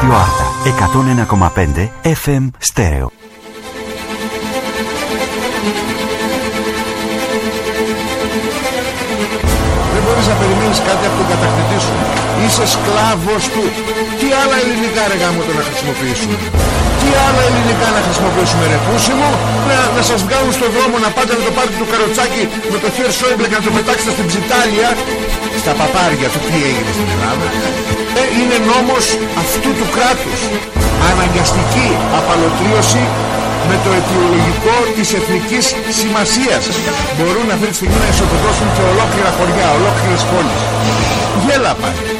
Radio Arta 101,5 FM Stereo. Δεν μπορείς να περιμένεις κάτι από τον κατακτητή σου. Είσαι σκλάβος του. Τι άλλα ελληνικά ρε γάμο το να χρησιμοποιήσουμε; Τι άλλα ελληνικά να χρησιμοποιήσουμε ρε πούσι μου. Να, να σας βγάλουν στον δρόμο να πάτε να το πάρετε το καροτσάκι με το χέρι Σόιμπλε και να το πετάξετε στην ψιτάλια. Στα παπάρια του τι έγινε στην Ελλάδα; Ε, είναι νόμος αυτού του κράτους. Αναγκαστική απαλωτρίωση με το αιτιολογικό της εθνικής σημασίας. Μπορούν αυτή τη στιγμή να ισοπεδώσουν και ολόκληρα χωριά, ολόκληρες πόλεις. Γέλα πάλι.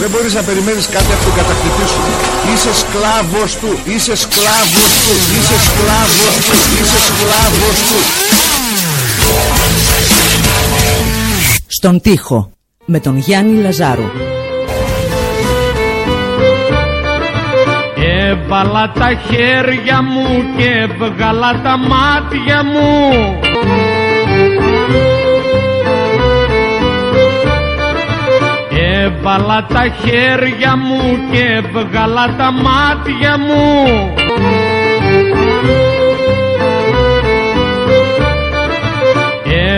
δεν μπορείς να περιμένεις κάτι από τον κατακτητή σου. Είσαι σκλάβος του Είσαι σκλάβος του Είσαι σκλάβος του Είσαι σκλάβος του. Στον τοίχο με τον Γιάννη Λαζάρου. Έβαλα τα χέρια μου και έβγαλα τα μάτια μου Έβαλα τα χέρια μου και έβγαλα τα μάτια μου.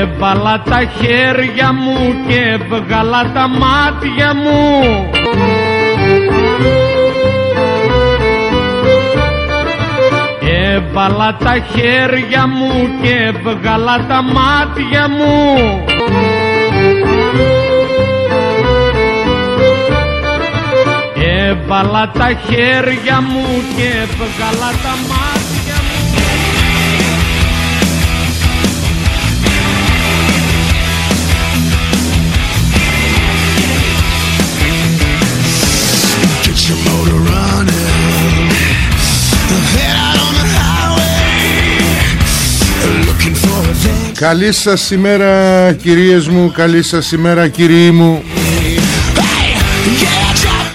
Έβαλα τα χέρια μου και έβγαλα τα μάτια μου. Έβαλα τα χέρια μου και έβγαλα τα μάτια μου Έβαλα τα χέρια μου και έβγαλα τα μάτια μου Get your motor running. Head out on the highway. Looking for a van. Καλή σας ημέρα κυρίες μου Καλή σας ημέρα κύριοι μου Yeah, drop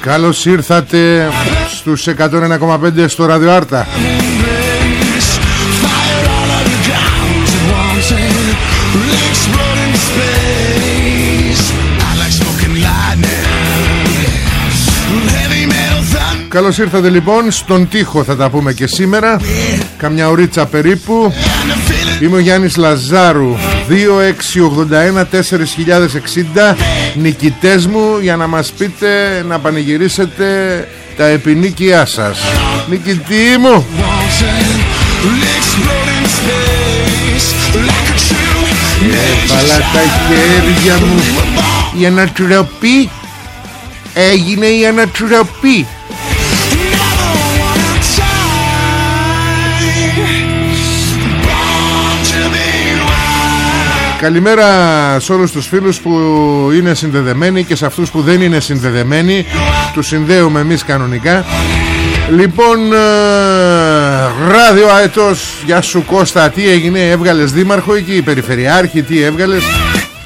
Καλώς ήρθατε στους 101,5 στο Ράδιο Άρτα rings. Fire all of your guns at once and explode into space. I like smoking lightning. Heavy metal thunder. Καλώς ήρθατε λοιπόν στον τοίχο θα τα πούμε και σήμερα Καμιά ωρίτσα περίπου And the feeling Είμαι ο Γιάννης Λαζάρου 2681 4060 Νικητές μου για να μας πείτε Να πανηγυρίσετε τα επινίκια σας. Νικητή μου! Wants and explode in space. Like a true Έβαλα τα χέρια μου. Η ανατροπή. Έγινε η ανατροπή Καλημέρα σε όλους τους φίλους που είναι συνδεδεμένοι και σε αυτούς που δεν είναι συνδεδεμένοι. Τους συνδέουμε εμείς κανονικά. Λοιπόν, ε, ράδιο αετός, γεια σου Κώστα, τι έγινε, έβγαλες δήμαρχο εκεί, περιφερειάρχη, τι έβγαλες;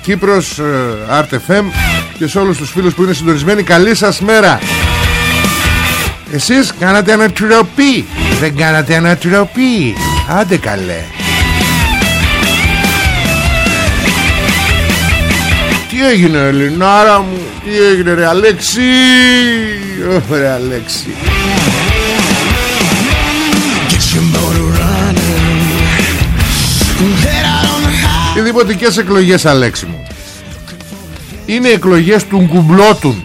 Κύπρος, ε, RTFM και σε όλους τους φίλους που είναι συντονισμένοι, καλή σας μέρα. Εσείς κάνατε ανατροπή, δεν κάνατε ανατροπή, άντε καλέ Τι έγινε Ελληνάρα μου Τι έγινε ρε Αλέξη; Ωραία Αλέξη Get your motor running. Head out on the highway. Οι δημοτικές εκλογές Αλέξη μου Είναι εκλογές του κουμπλότου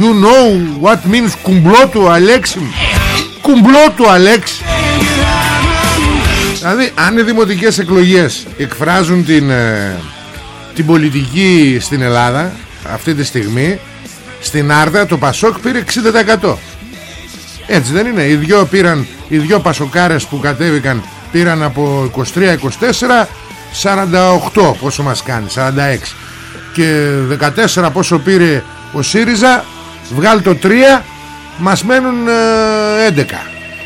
You know what means κουμπλότου Αλέξη μου Κουμπλότου Αλέξη Δηλαδή αν οι δημοτικές εκλογές εκφράζουν την, ε, την πολιτική στην Ελλάδα αυτή τη στιγμή στην Άρδα το Πασόκ πήρε 60% έτσι δεν είναι. Οι δυο πήραν οι δυο Πασοκάρες που κατέβηκαν πήραν από 23-24 48 πόσο μας κάνει 46 και 14 πόσο πήρε ο ΣΥΡΙΖΑ βγάλει το 3 μας μένουν ε, 11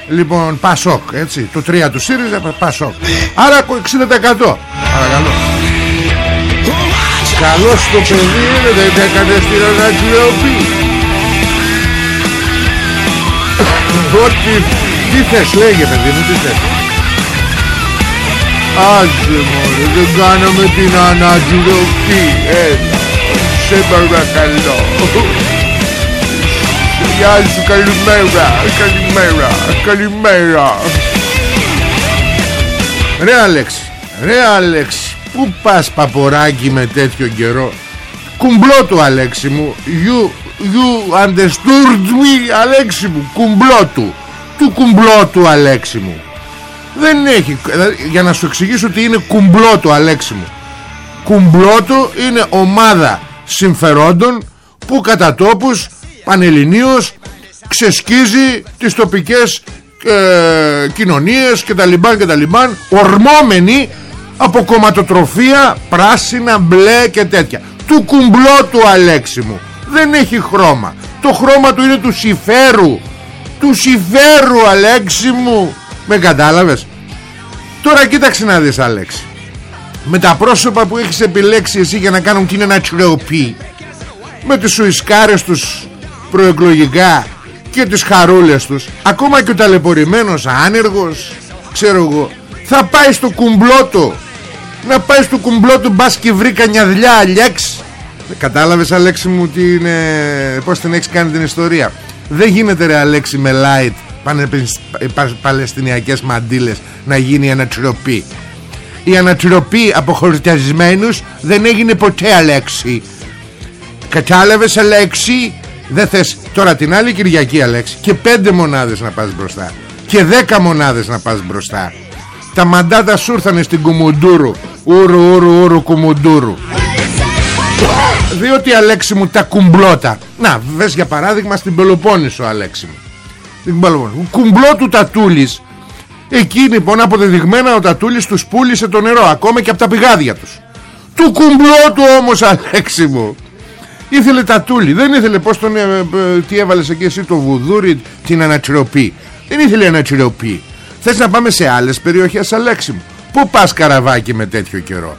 Λοιπόν Πασόκ έτσι Το 3 του ΣΥΡΙΖΑ Πασόκ. Άρα 60% Παρακαλώ Καλώς το παιδί είναι Δεν έκανε στην ανακυριοπή Ό,τι Τι θες λέγε παιδί μου Τι θες. Άσε μωρέ Δεν κάναμε την ανακυριοπή Έλα Σε παρακαλώ Γεια σου καλημέρα Καλημέρα Καλημέρα. Ρε Άλεξ Ρε Άλεξ Πού πας παποράκι με τέτοιο καιρό; Κουμπλό του Αλέξη μου. You, you understood me Αλέξη μου. Κουμπλό του. Του κουμπλό του Αλέξη μου. Δεν έχει δηλαδή, Για να σου εξηγήσω τι είναι κουμπλό του Αλέξη μου. Κουμπλό του είναι ομάδα συμφερόντων Που κατά τόπους πανελληνίως ξεσκίζει τις τοπικές ε, κοινωνίες και τα λιμπάν και τα λιμπάν ορμόμενοι από κομματοτροφία πράσινα, μπλε και τέτοια. Του κουμπλό του Αλέξη μου. Δεν έχει χρώμα. Το χρώμα του είναι του συμφέρου του συμφέρου Αλέξη μου. Με κατάλαβες; Τώρα κοίταξε να δεις Αλέξη. Με τα πρόσωπα που έχεις επιλέξει εσύ για να κάνουν την ένα τσιρεοπή με τις σουισκάρες τους προεκλογικά και τις χαρούλες τους ακόμα και ο ταλαιπωρημένος άνεργος ξέρω εγώ θα πάει στο κουμπλό του να πάει στο κουμπλό του μπας και βρει κανιαδλιά Αλέξ κατάλαβες Αλέξη μου τι είναι, πως την έχεις κάνει την ιστορία. Δεν γίνεται ρε Αλέξη με light πα, παλαιστινιακές μαντήλες να γίνει ανατροπή. Η ανατροπή από χορτασμένους δεν έγινε ποτέ Αλέξη κατάλαβες Αλέξη δεν θες τώρα την άλλη Κυριακή Αλέξη Και πέντε μονάδες να πας μπροστά Και δέκα μονάδες να πας μπροστά. Τα μαντάτα σου ήρθανε στην Κουμουντούρου Ούρου ούρου ούρου Κουμουντούρου. Διότι Αλέξη μου τα κουμπλώτα. Να βες για παράδειγμα στην Πελοπόννησο Αλέξη μου. Την Πελοπόννησο. Κουμπλό του Τατούλης. Εκεί λοιπόν αποδεδειγμένα ο Τατούλης τους πούλησε το νερό Ακόμα και από τα πηγάδια τους. Του κουμπλό του όμως Αλέξη μου. Ήθελε τατούλι Δεν ήθελε πως τον ε, ε, Τι έβαλες εκεί εσύ το βουδούρι Την ανατσιροπή Δεν ήθελε ανατσιροπή Θες να πάμε σε άλλες περιοχές Αλέξη μου Πού πας καραβάκι με τέτοιο καιρό;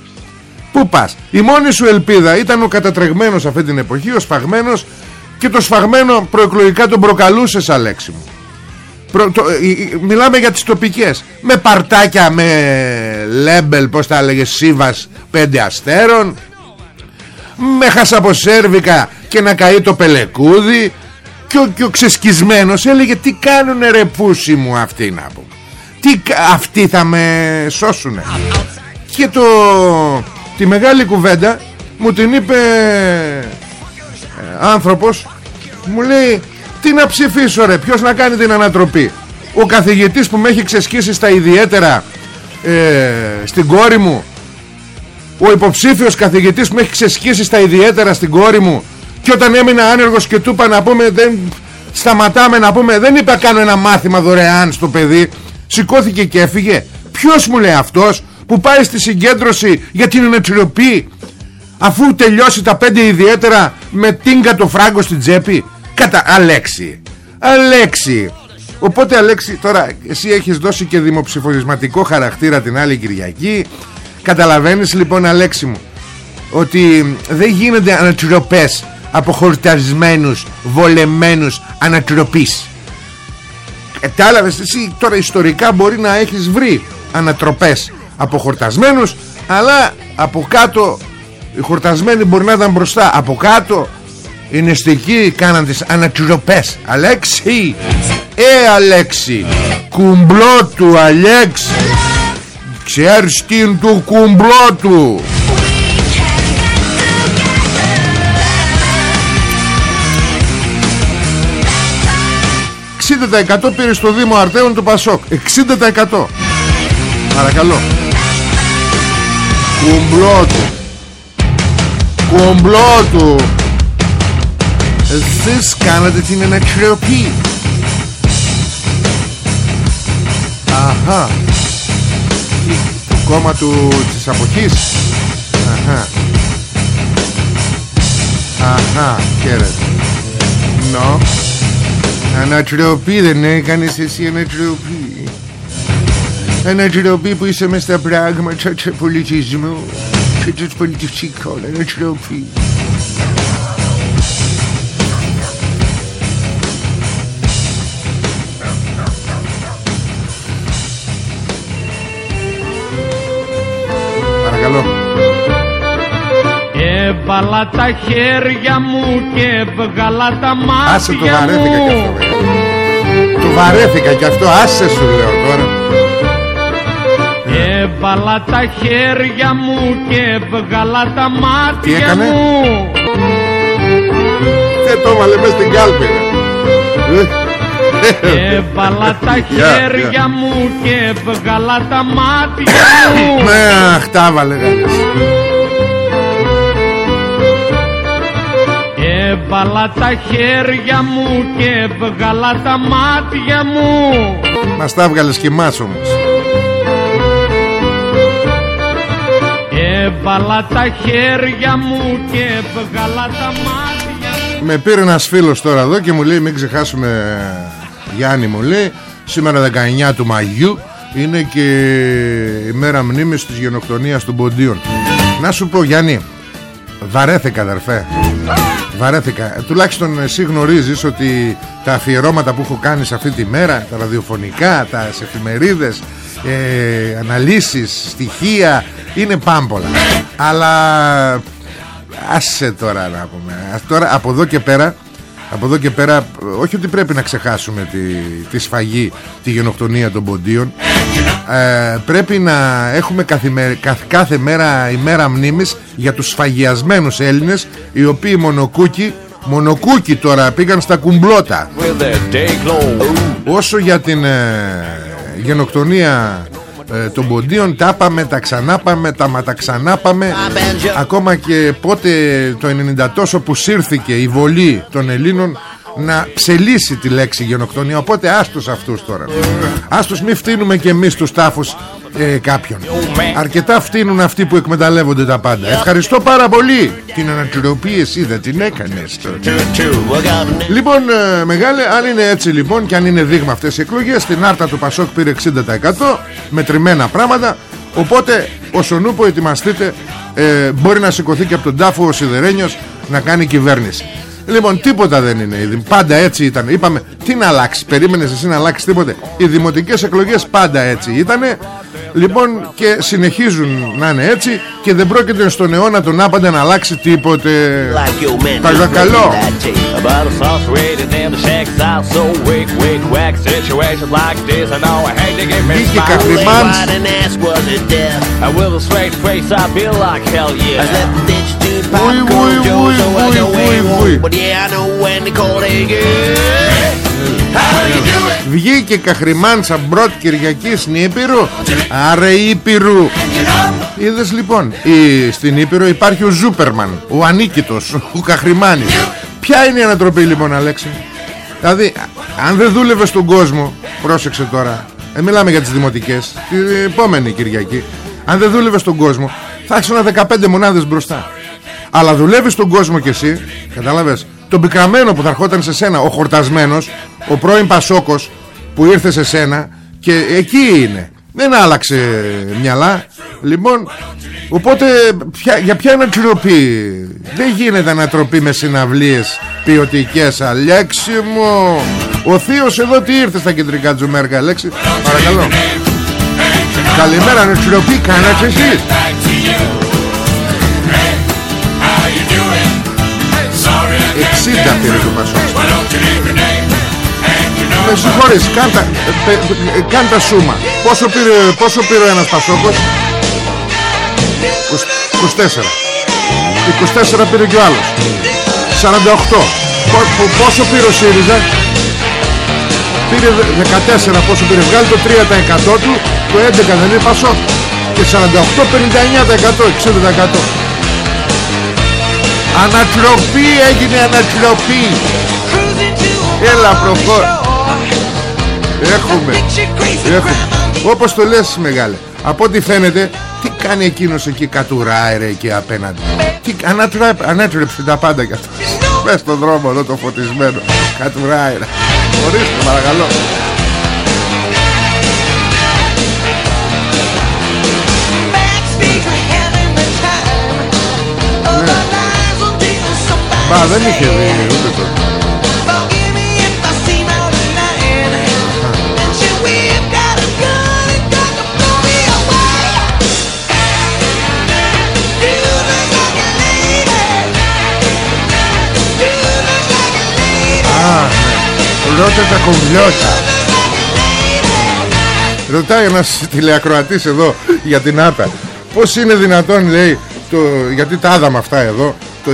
Πού πας; Η μόνη σου ελπίδα ήταν ο κατατρεγμένος αυτή την εποχή Ο σφαγμένος Και το σφαγμένο προεκλογικά τον προκαλούσες Αλέξη μου. Προ, το, ε, μιλάμε για τις τοπικές. Με παρτάκια Με λέμπελ πως τα έλεγε Σύβας πέντε αστέρων. Με χασαποσέρβικα και να καεί το πελεκούδι. Και ο, και ο ξεσκισμένος έλεγε τι κάνουνε ρε πούσι μου αυτοί να πω τι, αυτοί θα με σώσουνε. Και το τη μεγάλη κουβέντα μου την είπε ε, άνθρωπος μου λέει τι να ψηφίσω ρε ποιος να κάνει την ανατροπή; Ο καθηγητής που με έχει ξεσκίσει στα ιδιαίτερα ε, στην κόρη μου ο υποψήφιος καθηγητής που με έχει ξεσκίσει στα ιδιαίτερα στην κόρη μου και όταν έμεινα άνεργος και του είπα να πούμε δεν σταματάμε να πούμε δεν είπα κάνω ένα μάθημα δωρεάν στο παιδί σηκώθηκε και έφυγε. Ποιος μου λέει αυτός που πάει στη συγκέντρωση για την ενετριοπή αφού τελειώσει τα πέντε ιδιαίτερα με τίνκα το φράγκο στην τσέπη; Κατά Αλέξη. Αλέξη. Οπότε Αλέξη τώρα εσύ έχεις δώσει και δημοψηφισματικό χαρακτήρα την άλλη Κυριακή. Καταλαβαίνεις λοιπόν Αλέξη μου Ότι δεν γίνονται ανατροπές Από χορτασμένους Βολεμένους ανατροπής Κατάλαβες εσύ τώρα ιστορικά μπορεί να έχεις βρει Ανατροπές από χορτασμένους Αλλά από κάτω Οι χορτασμένοι μπορεί να ήταν μπροστά. Από κάτω οι νηστικοί κάναν τις ανατροπές. Αλέξη! Ε Αλέξη! Κουμπλό του Αλέξη! Ξέρεις τι είναι το κουμπλό του ...60% πήρε στο Δήμο Αρτέων του Πασόκ. 60% Παρακαλώ Κουμπλό του Κουμπλό του Εσείς κάνατε την ανακρεωπή Αχα. Το κόμμα του της αποχής. Αχα. Αχα Χαίρετε. Νο Ανατροπή δεν έκανες εσύ ανατροπή Ανατροπή που είσαι μες στα πράγματα του πολιτισμού και του πολιτιστικού Ανατροπή Έβαλα τα χέρια μου και έβγαλα τα Άσε το μάτια βαρέθηκα κι αυτό μου βέβαια. Το βαρέθηκα κι αυτό Άσε σου λέω τώρα Έβαλα τα χέρια μου και έβγαλα τα μάτια έκανε? μου Δεν το έβαλε μες στην κάλπη ρε. Ε, Έβαλα τα Γεια, χέρια γεια. μου και έβγαλα τα μάτια μου Ναι, αχ, τα έβαλε γάλες. Έβαλα τα χέρια μου και έβγαλα τα μάτια μου. Μας τα έβγαλες και εμάς όμως. Έβαλα τα χέρια μου και έβγαλα τα μάτια μου. Με πήρε ένας φίλος τώρα εδώ και μου λέει μην ξεχάσουμε Γιάννη μου λέει Σήμερα 19 του Μαγιού είναι και η μέρα μνήμης της γενοκτονίας των Ποντίων Να σου πω Γιάννη Βαρέθηκα αδερφέ Βαρέθηκα. Τουλάχιστον εσύ γνωρίζεις ότι Τα αφιερώματα που έχω κάνει σε αυτή τη μέρα Τα ραδιοφωνικά, τα σε εφημερίδες ε, Αναλύσεις, στοιχεία Είναι πάμπολα. Αλλά Άσε τώρα να πούμε. Ας Τώρα από εδώ και πέρα από εδώ και πέρα όχι ότι πρέπει να ξεχάσουμε τη, τη σφαγή τη γενοκτονία των ποντίων ε, πρέπει να έχουμε καθημερι- καθ- κάθε μέρα ημέρα μνήμης για τους σφαγιασμένους Έλληνες οι οποίοι μονοκούκι μονοκούκι τώρα πήγαν στα κουμπλώτα. Όσο για την ε, γενοκτονία ε, των ποντίων τα πάμε, τα ξανάπαμε, τα μα τα ξανάπαμε. Ακόμα και πότε το 90 τόσο που σύρθηκε η βολή των Ελλήνων να ψελίσει τη λέξη γενοκτονία οπότε άστος αυτούς τώρα. Άστος μη φτύνουμε και εμείς τους τάφους ε, κάποιον. Αρκετά φτύνουν αυτοί που εκμεταλλεύονται τα πάντα. Ευχαριστώ πάρα πολύ. Την ανατροπή εσύ δεν την έκανες τώρα. Λοιπόν ε, μεγάλε αν είναι έτσι λοιπόν και αν είναι δείγμα αυτές οι εκλογές στην άρτα του Πασόκ πήρε 60% μετρημένα πράγματα. Οπότε όσον ούπο ετοιμαστείτε ε, μπορεί να σηκωθεί και από τον τάφο ο Σιδερένιος να κάνει κυβέρνηση Λοιπόν τίποτα δεν είναι ήδη. Πάντα έτσι ήταν. Είπαμε τι να αλλάξει Περίμενες εσύ να αλλάξεις τίποτε. Οι δημοτικές εκλογές πάντα έτσι ήτανε. Λοιπόν και συνεχίζουν να είναι έτσι Και δεν πρόκειται στον αιώνα τον άπαντα να αλλάξει τίποτε Παρακαλώ Βγήκε Καχλιμάνς. Βουι, βουι, βουι, βουι, βουι, βουι. Βγήκε Καχρημάν Σαμπρότ Κυριακής στην Ήπειρο. Άρε Ήπειρου. Είδες λοιπόν η, Στην Ήπειρο υπάρχει ο Ζούπερμαν Ο Ανίκητος Ο Καχρημάνης Ποια είναι η ανατροπή λοιπόν Αλέξη; Δηλαδή αν δεν δούλευε στον κόσμο Πρόσεξε τώρα ε, Μιλάμε για τις δημοτικές Την επόμενη Κυριακή. Αν δεν δούλευε στον κόσμο Θα έχεις ένα 15 μονάδες μπροστά. Αλλά δουλεύεις τον κόσμο κι εσύ Κατάλαβες Τον πικραμένο που θα ερχόταν σε σένα Ο χορτασμένος Ο πρώην Πασόκος Που ήρθε σε σένα Και εκεί είναι Δεν άλλαξε μυαλά. Λοιπόν Οπότε ποια, για ποια ανατροπή Δεν γίνεται ανατροπή με συναυλίες Ποιοτικές Αλέξη μου. Ο θείος εδώ τι ήρθε στα κεντρικά Τζουμέρκα Αλέξη; Παρακαλώ. Καλημέρα ανατροπή Κάνατε εσείς; 60 πήρε το Πασόκ Με συγχωρείς. Κάν τα, ε, ε, κάν τα σούμα. Πόσο πήρε, πόσο πήρε ένας Πασόκος; 24 24 πήρε και ο άλλος. 48 Πο- πο- Πόσο πήρε ο ΣΥΡΙΖΑ; Πήρε δε- 14 Πόσο πήρε; Βγάλει το 3% του. Το 11 δεν είναι Πασόκ. Και 48 59% 60% Ανατροπή έγινε ανατροπή. Έλα προχώ Έχουμε. Έχουμε. Όπως το λες μεγάλε Από ό,τι φαίνεται Τι κάνει εκείνος εκεί κατουράει ρε εκεί απέναντι. Τι ανατρέπ- ανέτρεψε τα πάντα κι αυτό Μες στον δρόμο εδώ το φωτισμένο. Κατουράει Ορίστε παρακαλώ. Μα δεν είχε δει ούτε το Ρώτα τα κομπλιώτα Ρωτάει ένας τηλεακροατής εδώ για την ΆΤΑ Πώς είναι δυνατόν λέει το, Γιατί τα άδαμε αυτά εδώ Το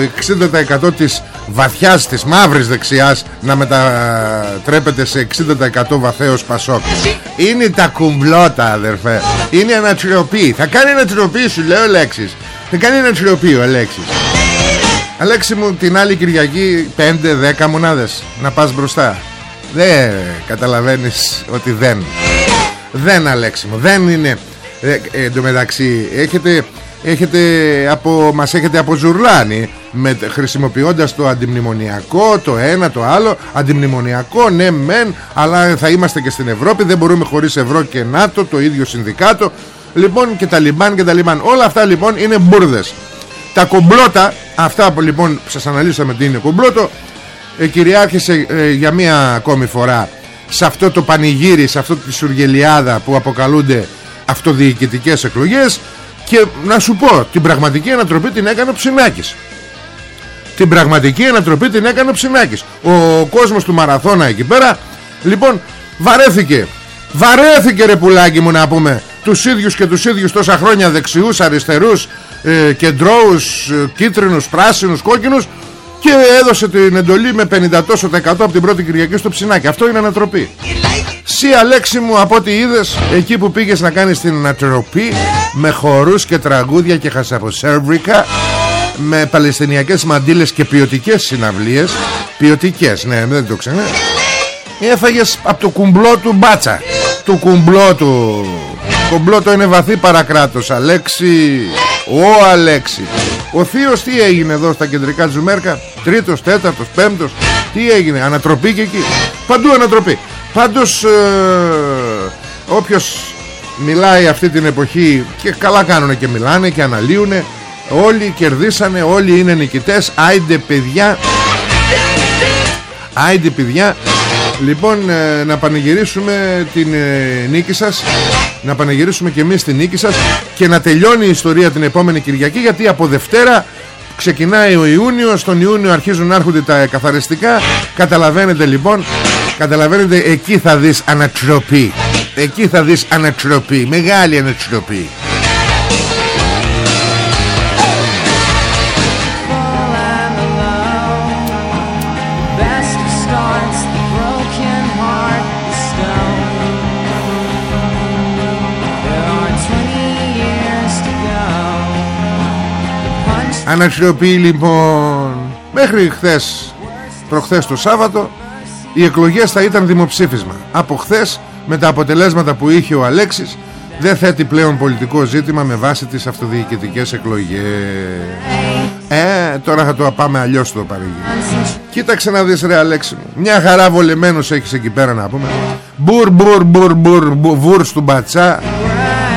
60% της βαθιάς της μαύρης δεξιάς Να μετατρέπεται σε 60% βαθέως πασόκ. Είναι τα κουμπλώτα αδερφέ. Είναι ανατριοπή Θα κάνει ανατριοπή σου λέει ο Λέξης Θα κάνει ανατριοπή ο Αλέξης. Αλέξη μου την άλλη Κυριακή 5-10 μονάδες. Να πας μπροστά δεν καταλαβαίνεις ότι δεν. Δεν Αλέξη Δεν είναι. Ε, ε, Εν τω μεταξύ έχετε, έχετε από, Μας έχετε αποζουρλάνει με, Χρησιμοποιώντας το αντιμνημονιακό Το ένα το άλλο. Αντιμνημονιακό ναι μεν Αλλά θα είμαστε και στην Ευρώπη Δεν μπορούμε χωρίς Ευρώ και ΝΑΤΟ Το ίδιο συνδικάτο. Λοιπόν και τα λιμπάν και τα λιμπάν Όλα αυτά λοιπόν είναι μπουρδες. Τα κομπλώτα Αυτά που λοιπόν σας αναλύσαμε τι είναι κομπλώτο ε, κυριάρχησε ε, για μία ακόμη φορά σε αυτό το πανηγύρι, σε αυτό τη σουργελιάδα που αποκαλούνται αυτοδιοικητικές εκλογές και να σου πω, την πραγματική ανατροπή την έκανε ο Ψινάκης. Την πραγματική ανατροπή την έκανε ο Ψινάκης. Ο κόσμος του Μαραθώνα εκεί πέρα, λοιπόν, βαρέθηκε. Βαρέθηκε ρε πουλάκι μου να πούμε τους ίδιους και τους ίδιους τόσα χρόνια δεξιούς, αριστερούς, ε, κεντρώους, ε, κίτρινους, πράσινους, κόκκινους και έδωσε την εντολή με 50 τόσο από την πρώτη Κυριακή στο ψινάκι. Αυτό είναι ανατροπή. Σύ Αλέξη μου από ό,τι είδες εκεί που πήγες να κάνεις την ανατροπή με χορούς και τραγούδια και χασαποσέρβρικα με παλαιστινιακές μαντήλες και ποιοτικές συναυλίες. Ποιοτικές, ναι δεν το ξένα έφαγες από το κουμπλό του μπάτσα. Του κουμπλό του. Κουμπλό το είναι βαθύ παρακράτος Αλέξη. Ο Αλέξη ο Θείος τι έγινε εδώ στα κεντρικά Τζουμέρκα; Τρίτος, τέταρτος, πέμπτος; Τι έγινε, ανατροπή και εκεί; Παντού ανατροπή. Πάντως ε, Όποιος μιλάει αυτή την εποχή Και καλά κάνουν και μιλάνε και αναλύουν Όλοι κερδίσανε Όλοι είναι νικητές. Άιντε παιδιά. Άιντε παιδιά Λοιπόν ε, να πανηγυρίσουμε την ε, νίκη σας. Να πανηγυρίσουμε και εμείς την νίκη σας. Και να τελειώνει η ιστορία την επόμενη Κυριακή Γιατί από Δευτέρα ξεκινάει ο Ιούνιος. Στον Ιούνιο αρχίζουν να έρχονται τα καθαριστικά. Καταλαβαίνετε λοιπόν Καταλαβαίνετε εκεί θα δεις ανατροπή. Εκεί θα δεις ανατροπή. Μεγάλη ανατροπή Αναξιοποιεί λοιπόν Μέχρι χθες Προχθές το Σάββατο Οι εκλογές θα ήταν δημοψήφισμα. Από χθες με τα αποτελέσματα που είχε ο Αλέξης Δεν θέτει πλέον πολιτικό ζήτημα Με βάση τις αυτοδιοικητικές εκλογές. Ε τώρα θα το πάμε αλλιώς το παρήγει Κοίταξε να δεις ρε Αλέξη μου. Μια χαρά βολεμένος έχεις εκεί πέρα να πούμε. Μπουρ μπουρ μπουρ μπουρ Βουρ του μπατσά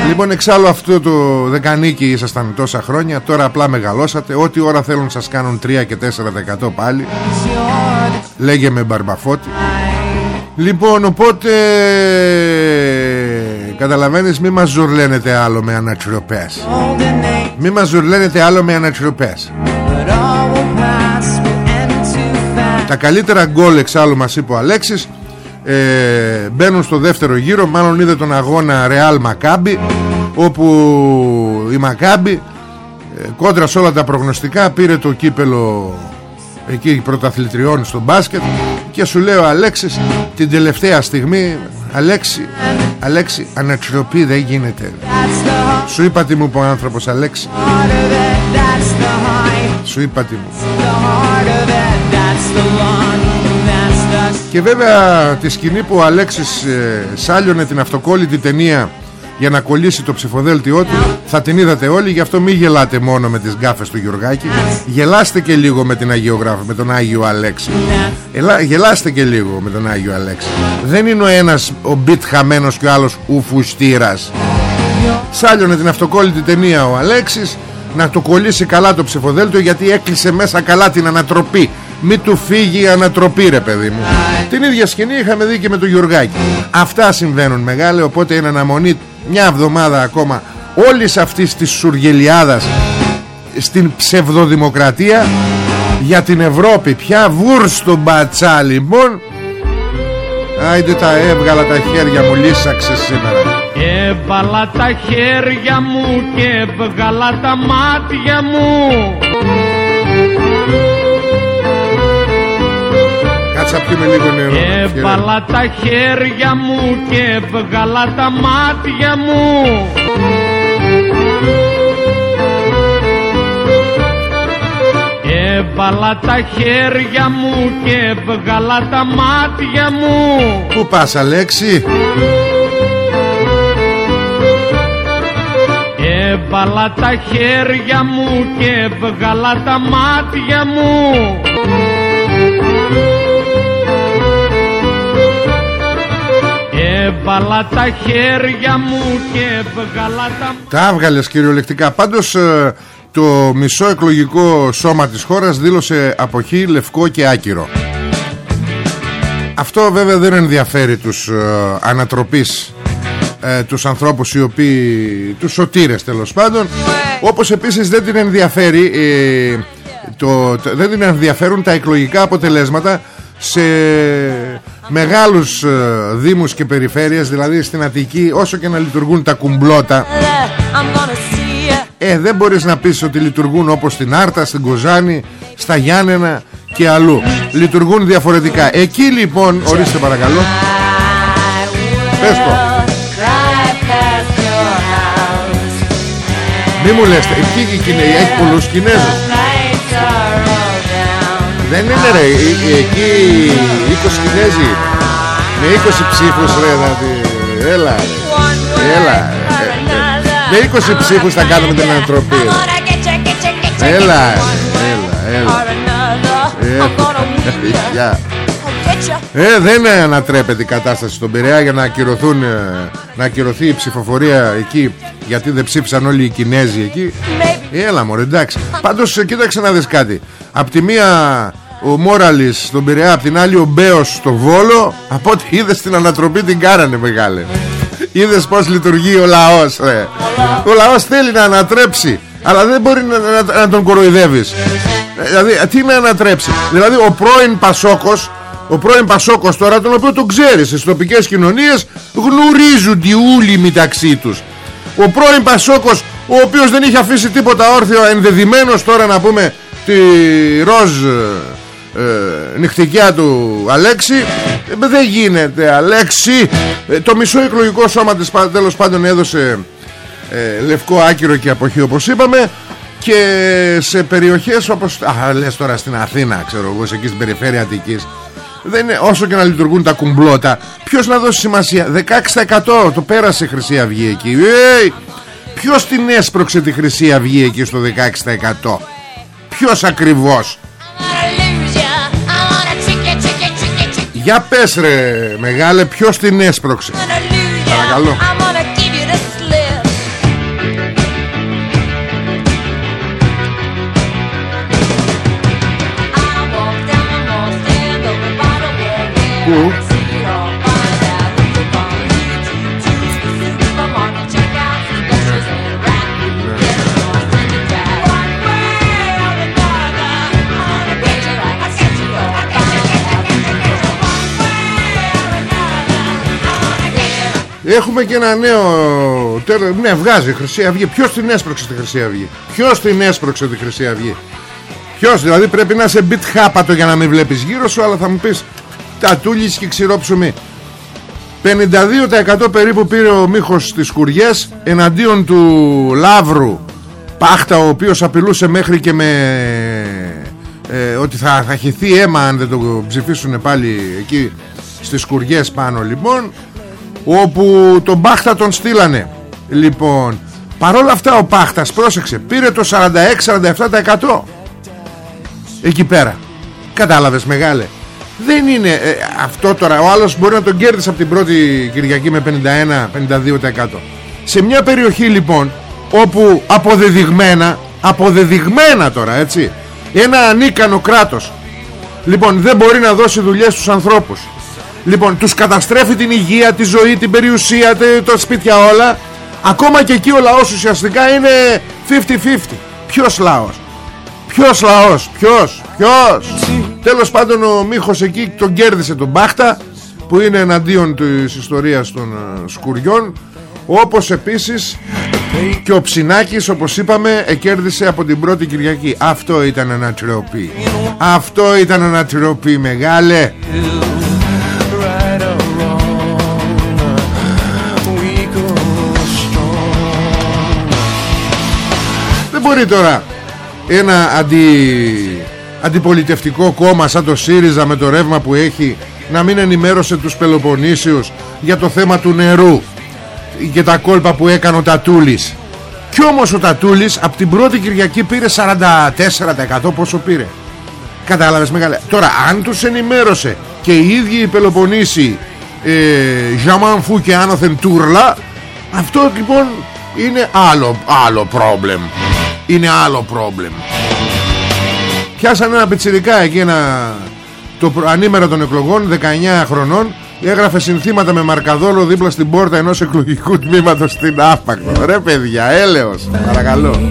Λοιπόν εξάλλου αυτό το δεκανίκι ήσασταν τόσα χρόνια Τώρα απλά μεγαλώσατε. Ό,τι ώρα θέλουν να σας κάνουν 3 και 4% πάλι. Λέγε με μπαρμπαφώτη. Λοιπόν οπότε Καταλαβαίνεις μη μας ζουρλένετε άλλο με ανατσιροπές Μη μας ζουρλένετε άλλο με ανατσιροπές Τα καλύτερα γκολ εξάλλου μας είπε ο Αλέξης ε, μπαίνουν στο δεύτερο γύρο μάλλον είδε τον αγώνα Real Maccabi όπου η Maccabi ε, κόντρα σε όλα τα προγνωστικά πήρε το κύπελο εκεί πρωταθλητριών στο μπάσκετ. Και σου λέω Αλέξης την τελευταία στιγμή Αλέξη Αλέξη αναξιοπή δεν γίνεται. Σου είπα τι μου είπε ο άνθρωπος Αλέξη. Σου είπα τι μου και βέβαια τη σκηνή που ο Αλέξης ε, σάλιωνε την αυτοκόλλητη ταινία για να κολλήσει το ψηφοδέλτιό του θα την είδατε όλοι γι' αυτό μην γελάτε μόνο με τις γκάφες του Γιουργάκη. Γελάστε και λίγο με την Αγιογράφη με τον Άγιο Αλέξη. Ελά, γελάστε και λίγο με τον Άγιο Αλέξη. Δεν είναι ο ένας ο μπιτ χαμένος και ο άλλος ουφουστήρας. Σάλιονε την αυτοκόλλητη ταινία ο Αλέξης να το κολλήσει καλά το ψηφοδέλτιο γιατί έκλεισε μέσα καλά την ανατροπή μη του φύγει η ανατροπή ρε παιδί μου. Την ίδια σκηνή είχαμε δει και με το Γιουργάκη. Αυτά συμβαίνουν μεγάλε Οπότε είναι αναμονή μια εβδομάδα ακόμα Όλης αυτής της σουργελιάδας Στην ψευδοδημοκρατία Για την Ευρώπη. Πια βούρστο μπατσά λοιπόν Άιντε τα έβγαλα τα χέρια μου Λύσαξε σήμερα. Έβαλα τα χέρια μου και έβγαλα τα μάτια μου Κάτσα πιούμε λίγο νερό. Έβαλα τα χέρια μου και έβγαλα τα μάτια μου. Έβαλα τα χέρια μου και έβγαλα τα μάτια μου. Πού πας Αλέξη; Έβαλα τα χέρια μου και έβγαλα τα μάτια μου Έβαλα τα χέρια μου και έβγαλα τα Τα έβγαλες κυριολεκτικά. Πάντως ε, το μισό εκλογικό σώμα της χώρας δήλωσε αποχή λευκό και άκυρο. Αυτό βέβαια δεν ενδιαφέρει τους ε, ανατροπείς ε, τους ανθρώπους οι οποίοι τους σωτήρες τέλος πάντων όπως επίσης δεν την ενδιαφέρει ε, το, το- δεν την ενδιαφέρουν τα εκλογικά αποτελέσματα σε μεγάλους ε, δήμους και περιφέρειες δηλαδή στην Αττική όσο και να λειτουργούν τα κουμπλότα ε, δεν μπορείς να πεις ότι λειτουργούν όπως στην Άρτα, στην Κοζάνη, στα Γιάννενα και αλλού. Λειτουργούν διαφορετικά. Εκεί λοιπόν, ορίστε παρακαλώ. Πες το. Μη μου λες, εκεί οι Κινέζοι, έχει πολλούς Κινέζους. Δεν είναι ρε, ε- ε- εκεί 20 Κινέζοι με 20 ψήφους ρε, να τη- έλα ρε, έλα. ε, ε, Με 20 ψήφους θα κάνουμε την ανατροπή. ρε. Έλα, ρε, έλα, έλα. Ε, γεια. Ε, δεν ανατρέπεται η κατάσταση στον Πειραιά για να, ακυρωθούν, ε, να ακυρωθεί η ψηφοφορία εκεί γιατί δεν ψήφισαν όλοι οι Κινέζοι εκεί. Έλα μωρέ εντάξει. Πάντως ε, κοίταξε να δεις κάτι. Απ' τη μία ο Μόραλης στον Πειραιά, απ' την άλλη ο Μπέος στο Βόλο. Από ό,τι είδες την ανατροπή την κάνανε μεγάλε. Είδες πως λειτουργεί ο λαός ρε. Ο λαός θέλει να ανατρέψει αλλά δεν μπορεί να, να- να τον κοροϊδεύεις Ε, Δηλαδή τι να ανατρέψει; Δηλαδή ο πρώην Πασόκος Ο πρώην Πασόκος τώρα τον οποίο τον ξέρεις Στις τοπικές κοινωνίες γνωρίζουν οι ούλοι μεταξύ τους Ο πρώην Πασόκος Ο οποίος δεν είχε αφήσει τίποτα όρθιο Ενδεδειμένος τώρα να πούμε Τη ροζ ε, νυχτικιά του Αλέξη. Ε, δεν γίνεται Αλέξη. Ε, το μισό εκλογικό σώμα της πα- τέλος πάντων έδωσε ε, λευκό άκυρο και αποχή όπως είπαμε. Και σε περιοχές όπως α, λες τώρα στην Αθήνα ξέρω εγώ σε εκεί στην περιφέρεια Αττικής. Δεν είναι, όσο και να λειτουργούν τα κουμπλότα ποιος να δώσει σημασία; 16% το πέρασε η Χρυσή Αυγή εκεί. Ε, ποιος την έσπρωξε τη Χρυσή Αυγή εκεί στο 16% ποιος ακριβώς; Για πες ρε μεγάλε ποιος την έσπρωξε; Παρακαλώ. Πού; Έχουμε και ένα νέο τέλο, Ναι βγάζει η Χρυσή Αυγή. Ποιος την έσπρωξε τη Χρυσή Αυγή; Ποιος την έσπρωξε τη Χρυσή Αυγή; Ποιος δηλαδή πρέπει να είσαι μπιτ χάπατο Για να μην βλέπεις γύρω σου Αλλά θα μου πεις τατούλης και ξηρόψουμι 52% περίπου πήρε ο Μίχος στις Κουριές Εναντίον του Λαύρου Πάχτα ο οποίος απειλούσε μέχρι και με ε, Ότι θα, θα χυθεί αίμα αν δεν το ψηφίσουν πάλι εκεί Στις Κουριές πάνω λοιπόν Όπου τον Μπάχτα τον στείλανε Λοιπόν, παρόλα αυτά ο Πάχτας, πρόσεξε, πήρε το 46-47% εκεί πέρα. Κατάλαβες μεγάλε. Δεν είναι ε, αυτό τώρα. Ο άλλος μπορεί να τον κέρδισε από την πρώτη Κυριακή με 51-52%. Σε μια περιοχή λοιπόν όπου αποδεδειγμένα, αποδεδειγμένα τώρα έτσι, ένα ανίκανο κράτος λοιπόν δεν μπορεί να δώσει δουλειές στους ανθρώπους. Λοιπόν, τους καταστρέφει την υγεία, τη ζωή, την περιουσία, τα σπίτια όλα. Ακόμα και εκεί ο λαός ουσιαστικά είναι 50-50. Ποιος λαός; Ποιος λαός; Ποιος; Ποιος; Τέλος πάντων ο Μίχος εκεί τον κέρδισε τον Μπάχτα που είναι εναντίον της ιστορίας των ε, σκουριών όπως επίσης και ο Ψινάκης όπως είπαμε εκέρδισε από την πρώτη Κυριακή Αυτό ήταν ένα τροπή Αυτό ήταν ένα τροπή μεγάλε μπορεί τώρα ένα αντι... αντιπολιτευτικό κόμμα σαν το ΣΥΡΙΖΑ με το ρεύμα που έχει να μην ενημέρωσε τους Πελοποννήσιους για το θέμα του νερού και τα κόλπα που έκανε ο Τατούλης. Κι όμως ο Τατούλης από την πρώτη Κυριακή πήρε 44% πόσο πήρε; Κατάλαβες μεγάλα τώρα αν τους ενημέρωσε και οι ίδιοι οι Πελοποννήσιοι ε, Ζαμάν Φου και άνωθεν Τούρλα αυτό λοιπόν είναι άλλο άλλο πρόβλημα είναι άλλο πρόβλημα. Πιάσανε ένα πιτσιρικά εκεί ένα το ανήμερα των εκλογών 19 χρονών έγραφε συνθήματα με μαρκαδόλο δίπλα στην πόρτα ενός εκλογικού τμήματος στην Άφακτο ρε παιδιά έλεος παρακαλώ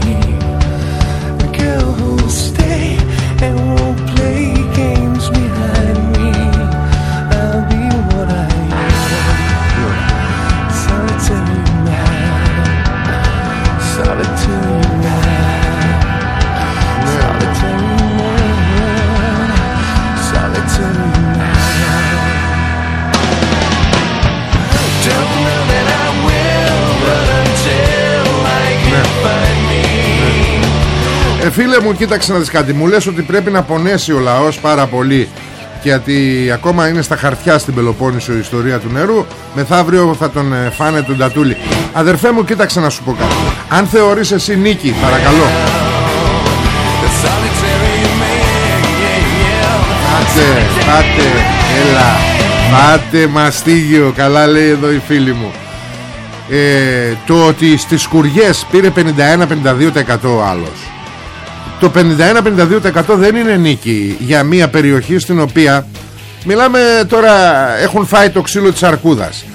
Ε, φίλε μου κοίταξε να δεις κάτι. Μου λες ότι πρέπει να πονέσει ο λαός πάρα πολύ γιατί ακόμα είναι στα χαρτιά στην Πελοπόννησο η ιστορία του νερού. Μεθαύριο θα τον ε, φάνε τον Τατούλη. Αδερφέ μου κοίταξε να σου πω κάτι. Αν θεωρείς εσύ νίκη παρακαλώ. Πάτε, πάτε, έλα. Πάτε μαστίγιο. Καλά λέει εδώ η φίλη μου. Ε, Το ότι στις σκουριές πήρε 51-52% ο άλλος το 51-52% δεν είναι νίκη για μια περιοχή στην οποία μιλάμε τώρα έχουν φάει το ξύλο της αρκούδας.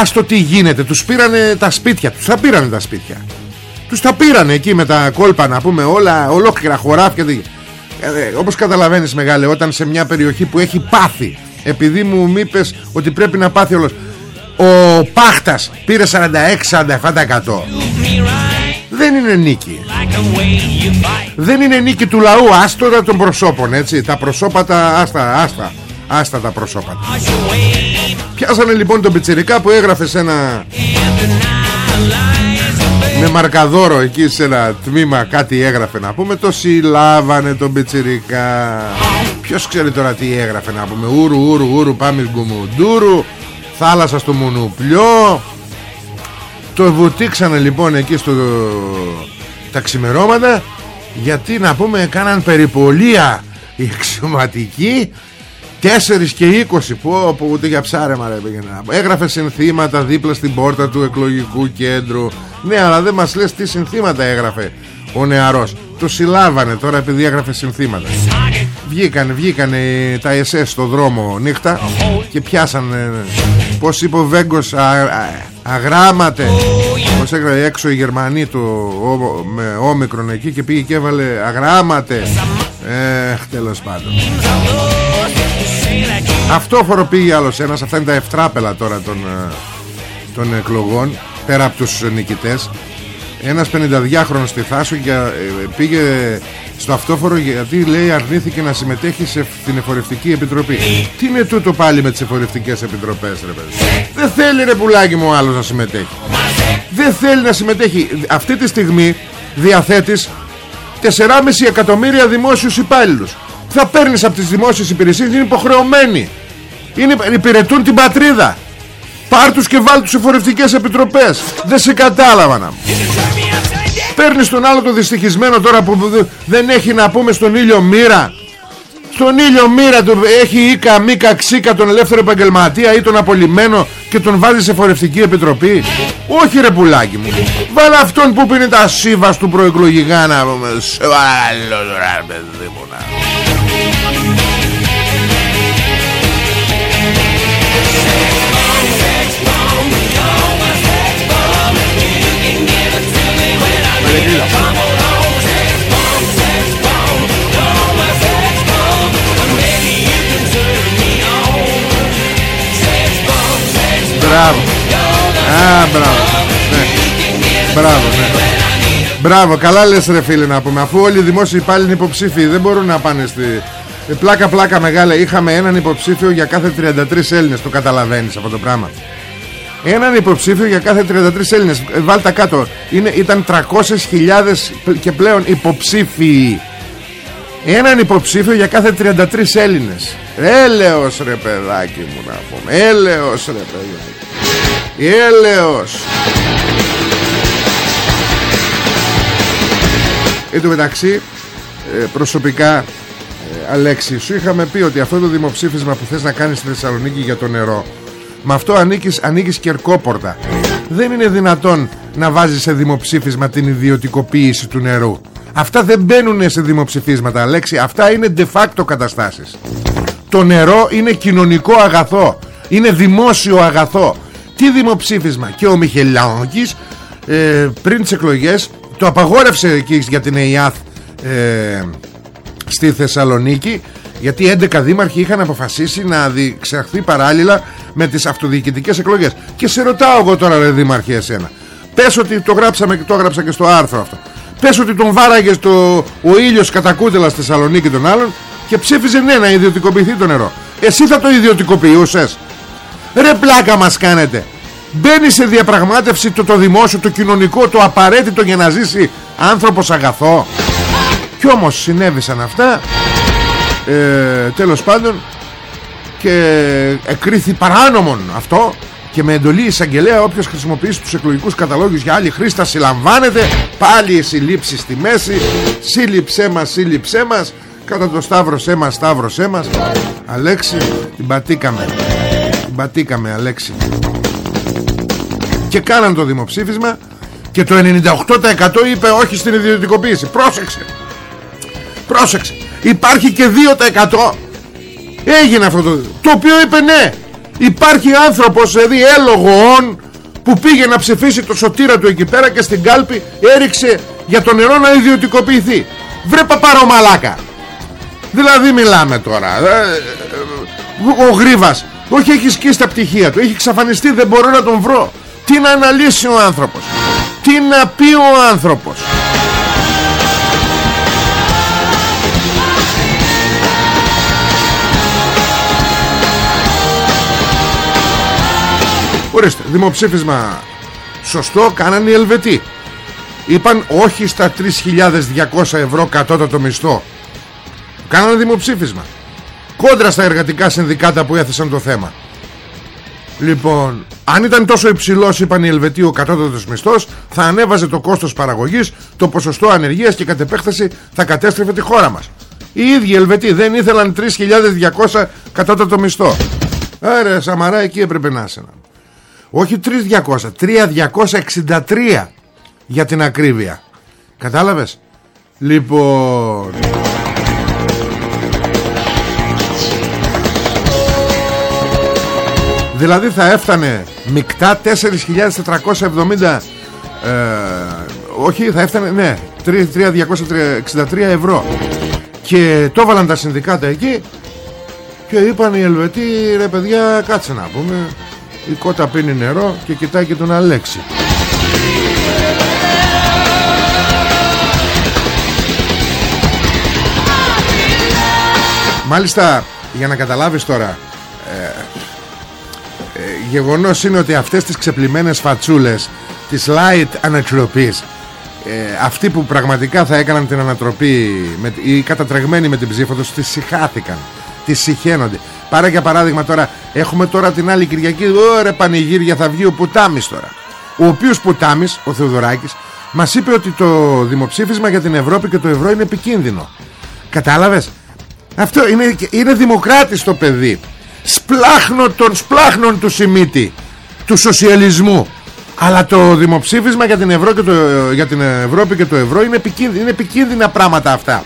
Ας το τι γίνεται τους πήρανε τα σπίτια τους τα πήρανε τα σπίτια. Τους τα πήρανε εκεί με τα κόλπα να πούμε όλα ολόκληρα χωράφια ε, ε, όπως καταλαβαίνεις μεγάλε όταν σε μια περιοχή που έχει πάθει επειδή μου είπες ότι πρέπει να πάθει όλος ο Πάχτας πήρε 46-47% δεν είναι νίκη δεν είναι νίκη του λαού άστορα των προσώπων έτσι. Τα προσώπατα άστα άστα. Άστα τα προσώπατα. Πιάσανε λοιπόν τον πιτσιρικά που έγραφε σε ένα με μαρκαδόρο εκεί σε ένα τμήμα κάτι έγραφε να πούμε. Το συλλάβανε τον πιτσιρικά. Ποιος ξέρει τώρα τι έγραφε να πούμε. Ούρου ούρου ούρου πάμε γκουμουντούρου θάλασσα στο Μουνουπλιό το βουτήξανε λοιπόν εκεί στο τα ξημερώματα γιατί να πούμε κάναν περιπολία οι αξιωματικοί 4 και 20 που, που ούτε για ψάρεμα ρε πήγαινα. Έγραφε συνθήματα δίπλα στην πόρτα του εκλογικού κέντρου. Ναι αλλά δεν μας λες τι συνθήματα έγραφε ο νεαρός. Το συλλάβανε τώρα επειδή έγραφε συνθήματα. Βγήκανε, βγήκανε τα SS στο δρόμο νύχτα Και πιάσανε Πως είπε ο Βέγκος Αγράματε Πως έγραφε έξω οι Γερμανοί του, Με όμικρον εκεί Και πήγε και έβαλε αγράματε Ε, τέλος πάντων. Αυτό πήγε άλλος ένας Αυτά είναι τα ευτράπελα τώρα των, ε, των εκλογών Πέρα από τους νικητές ένας 52χρονος στη Θάσο και ε, πήγε στο αυτόφορο γιατί λέει αρνήθηκε να συμμετέχει σε την εφορευτική επιτροπή. Τι είναι τούτο πάλι με τις εφορευτικές επιτροπές ρε παιδί; Δεν θέλει ρε πουλάκι μου άλλος να συμμετέχει. Δεν θέλει να συμμετέχει. Αυτή τη στιγμή διαθέτεις 4,5 εκατομμύρια δημόσιους υπάλληλους. Θα παίρνεις από τις δημόσιες υπηρεσίες είναι υποχρεωμένοι. Είναι, υπηρετούν την πατρίδα Πάρ τους και βάλ τους σε φορευτικές επιτροπές. Δεν σε κατάλαβα να. Μου Παίρνεις τον άλλο το δυστυχισμένο τώρα που δεν έχει να πούμε στον ήλιο μοίρα. Στον ήλιο μοίρα του έχει ίκα μίκα ξίκα τον ελεύθερο επαγγελματία ή τον απολυμμένο και τον βάζει σε φορευτική επιτροπή. Όχι ρε πουλάκι μου. Βάλε αυτόν που πίνει τα σύβας του προεκλογικά να πούμε. Σε βάλω τώρα παιδί μου να Μπράβο. Α, μπράβο. Ναι. Μπράβο, ναι. Μπράβο, καλά λες ρε φίλε να πούμε. Αφού όλοι οι δημόσιοι υπάλληλοι υποψήφοι Δεν μπορούν να πάνε στη... Ε, πλάκα πλάκα μεγάλα. Είχαμε έναν υποψήφιο για κάθε 33 Έλληνες. Το καταλαβαίνεις αυτό το πράγμα. Έναν υποψήφιο για κάθε 33 Έλληνες. Ε, Βάλτε κάτω. Είναι, Ήταν 300.000 και πλέον υποψήφιοι Έναν υποψήφιο για κάθε 33 Έλληνες. Έλεος ρε παιδάκι μου να πούμε. Έλεος ρε παιδάκι Έλεος. Εν τω μεταξύ ε, προσωπικά ε, Αλέξη σου είχαμε πει ότι αυτό το δημοψήφισμα που θες να κάνεις στη Θεσσαλονίκη για το νερό με αυτό ανήκεις, ανήκεις κερκόπορτα. Δεν είναι δυνατόν να βάζεις σε δημοψήφισμα την ιδιωτικοποίηση του νερού. Αυτά δεν μπαίνουν σε δημοψηφίσματα Αλέξη. Αυτά είναι de facto καταστάσεις. Το νερό είναι κοινωνικό αγαθό. Είναι δημόσιο αγαθό τι δημοψήφισμα. Και ο Μιχελιάκης ε, πριν τις εκλογές το απαγόρευσε εκεί για την ΕΙΑΘ ε, στη Θεσσαλονίκη γιατί 11 δήμαρχοι είχαν αποφασίσει να διεξαχθεί παράλληλα με τις αυτοδιοικητικές εκλογές. Και σε ρωτάω εγώ τώρα ρε δήμαρχε εσένα. Πες ότι το γράψαμε και το έγραψα και στο άρθρο αυτό. Πες ότι τον βάραγε στο, ο ήλιος κατά κούτελα στη Θεσσαλονίκη των άλλων και ψήφιζε ναι να ιδιωτικοποιηθεί το νερό. Εσύ θα το ιδιωτικοποιούσες ρε πλάκα μας κάνετε. Μπαίνει σε διαπραγμάτευση το, το δημόσιο, το κοινωνικό, το απαραίτητο για να ζήσει άνθρωπος αγαθό. Κι όμως συνέβησαν αυτά. Ε, τέλος πάντων και εκρίθη παράνομον αυτό. Και με εντολή εισαγγελέα όποιος χρησιμοποιήσει τους εκλογικούς καταλόγους για άλλη χρήστα συλλαμβάνεται. Πάλι η συλλήψη στη μέση. Σύλληψέ μας, σύλληψέ μας. Κατά το σταύρωσέ μας, σταύρωσέ μας. Αλέξη την πατήκαμε. την πατήκαμε Αλέξη. Και κάναν το δημοψήφισμα και το 98% είπε όχι στην ιδιωτικοποίηση. Πρόσεξε. Πρόσεξε. Υπάρχει και 2% έγινε αυτό το το οποίο είπε ναι. Υπάρχει άνθρωπος δηλαδή έλογο που πήγε να ψηφίσει το σωτήρα του εκεί πέρα και στην κάλπη έριξε για το νερό να ιδιωτικοποιηθεί. Βρε παπαρομαλάκα. Δηλαδή μιλάμε τώρα. Ε, ε, ε, ο Γρίβας όχι έχει σκίσει τα πτυχία του έχει εξαφανιστεί δεν μπορώ να τον βρω τι να αναλύσει ο άνθρωπος τι να πει ο άνθρωπος Ορίστε, δημοψήφισμα σωστό κάνανε οι Ελβετοί. Είπαν όχι στα 3.200 ευρώ κατώτατο μισθό. Κάνανε δημοψήφισμα. Κόντρα στα εργατικά συνδικάτα που έθεσαν το θέμα. Λοιπόν, αν ήταν τόσο υψηλός, είπαν οι Ελβετοί, ο κατώτατος μισθός, θα ανέβαζε το κόστος παραγωγής, το ποσοστό ανεργίας και κατ' επέκταση θα κατέστρεφε τη χώρα μας. Οι ίδιοι Ελβετοί δεν ήθελαν 3.200 κατώτατο μισθό. Άρα, Σαμαρά, εκεί έπρεπε να είσαι. Όχι 3.200, 3.263 για την ακρίβεια. Κατάλαβες; Λοιπόν... Δηλαδή θα έφτανε μεικτά 4.470 ε, όχι θα έφτανε ναι 3.263 ευρώ. Και το έβαλαν τα συνδικάτα εκεί και είπαν οι Ελβετοί ρε παιδιά κάτσε να πούμε η κότα πίνει νερό και κοιτάει και τον Αλέξη Μάλιστα για να καταλάβεις τώρα ε, ε, Γεγονός είναι ότι αυτές τις ξεπλημένες φατσούλες Της light ανατροπής ε, Αυτοί που πραγματικά θα έκαναν την ανατροπή με, Οι κατατρεγμένοι με την ψήφο τους Τις συχάθηκαν Τις συχαίνονται. Πάρε για παράδειγμα τώρα Έχουμε τώρα την άλλη Κυριακή Ωραία πανηγύρια θα βγει ο Πουτάμις τώρα. Ο οποίος Πουτάμις, ο Θεοδωράκης Μας είπε ότι το δημοψήφισμα για την Ευρώπη και το ευρώ είναι επικίνδυνο. Κατάλαβες; Αυτό είναι, είναι δημοκράτης το παιδί Σπλάχνο των σπλάχνων του Σιμίτη Του σοσιαλισμού αλλά το δημοψήφισμα για την, Ευρώ και το, για την Ευρώπη και το ευρώ είναι, επικίνδυνα, είναι επικίνδυνα πράγματα αυτά.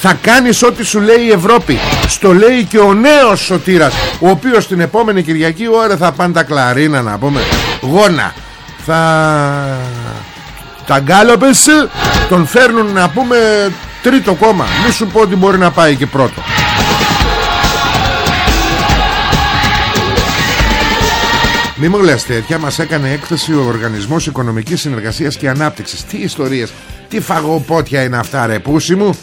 Θα κάνεις ό,τι σου λέει η Ευρώπη. Στο λέει και ο νέος σωτήρας, ο οποίος την επόμενη Κυριακή ώρα θα πάνε τα κλαρίνα να πούμε γόνα. Θα... Τα γκάλοπες τον φέρνουν να πούμε τρίτο κόμμα. Μη σου πω ότι μπορεί να πάει και πρώτο. Μη μου λες τέτοια Μας έκανε έκθεση ο Οργανισμός Οικονομικής Συνεργασίας και Ανάπτυξης. Τι ιστορίες Τι φαγοπότια είναι αυτά ρε πούσι μου.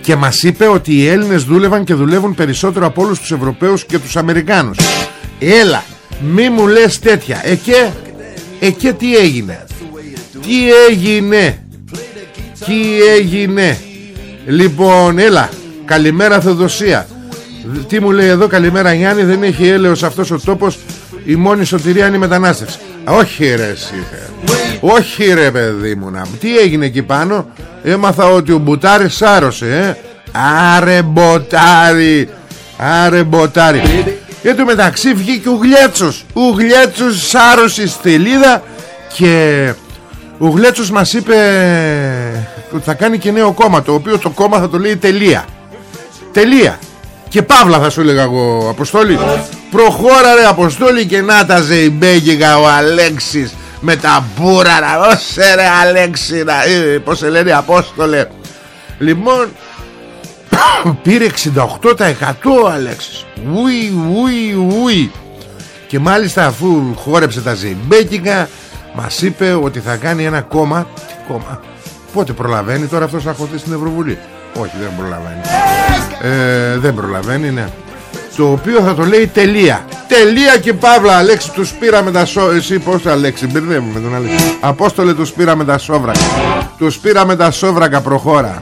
Και μας είπε ότι οι Έλληνες δούλευαν και δουλεύουν περισσότερο από όλους τους Ευρωπαίους και τους Αμερικάνους. Έλα Μη μου λες τέτοια. Εκέ Εκέ τι έγινε; Τι έγινε; Τι έγινε; Λοιπόν έλα Καλημέρα Θεοδοσία. Τι μου λέει εδώ καλημέρα Γιάννη Δεν έχει έλεος αυτός ο τόπος η μόνη σωτηρία είναι η μετανάστευση. Όχι ρε εσύ όχι ρε παιδί μου να... τι έγινε εκεί πάνω; Έμαθα ότι ο Μπουτάρης σάρωσε ε; άρε μποτάρι άρε μποτάρι και το μεταξύ βγήκε ο Γλέτσος. Ο Γλέτσος σάρωσε στη θελίδα και ο Γλέτσος μας είπε ότι θα κάνει και νέο κόμμα το οποίο το κόμμα θα το λέει τελεία. Τελεία. Και παύλα θα σου έλεγα εγώ Αποστόλη Προχώρα ρε Αποστόλη και να τα ζεϊμπέγγιγα ο Αλέξης Με τα μπούραρα. Όσε ρε Αλέξη να, ε, Πως σε λένε Απόστολε Λοιπόν Πήρε 68% ο Αλέξης. Ουι ουι ουι. Και μάλιστα αφού χόρεψε τα ζεϊμπέγγιγα Μας είπε ότι θα κάνει ένα κόμμα. Τι κόμμα; Πότε προλαβαίνει τώρα αυτός να χωθεί στην Ευρωβουλή; Όχι δεν προλαβαίνει. Ε, Δεν προλαβαίνει ναι το οποίο θα το λέει τελεία. Τελεία και παύλα Αλέξη τους πήραμε τα σόβρακα εσύ πως το Αλέξη μπερδεύουμε τον Αλέξη. Απόστολε τους πήραμε τα σόβρακα. Τους πήραμε τα σόβρακα προχώρα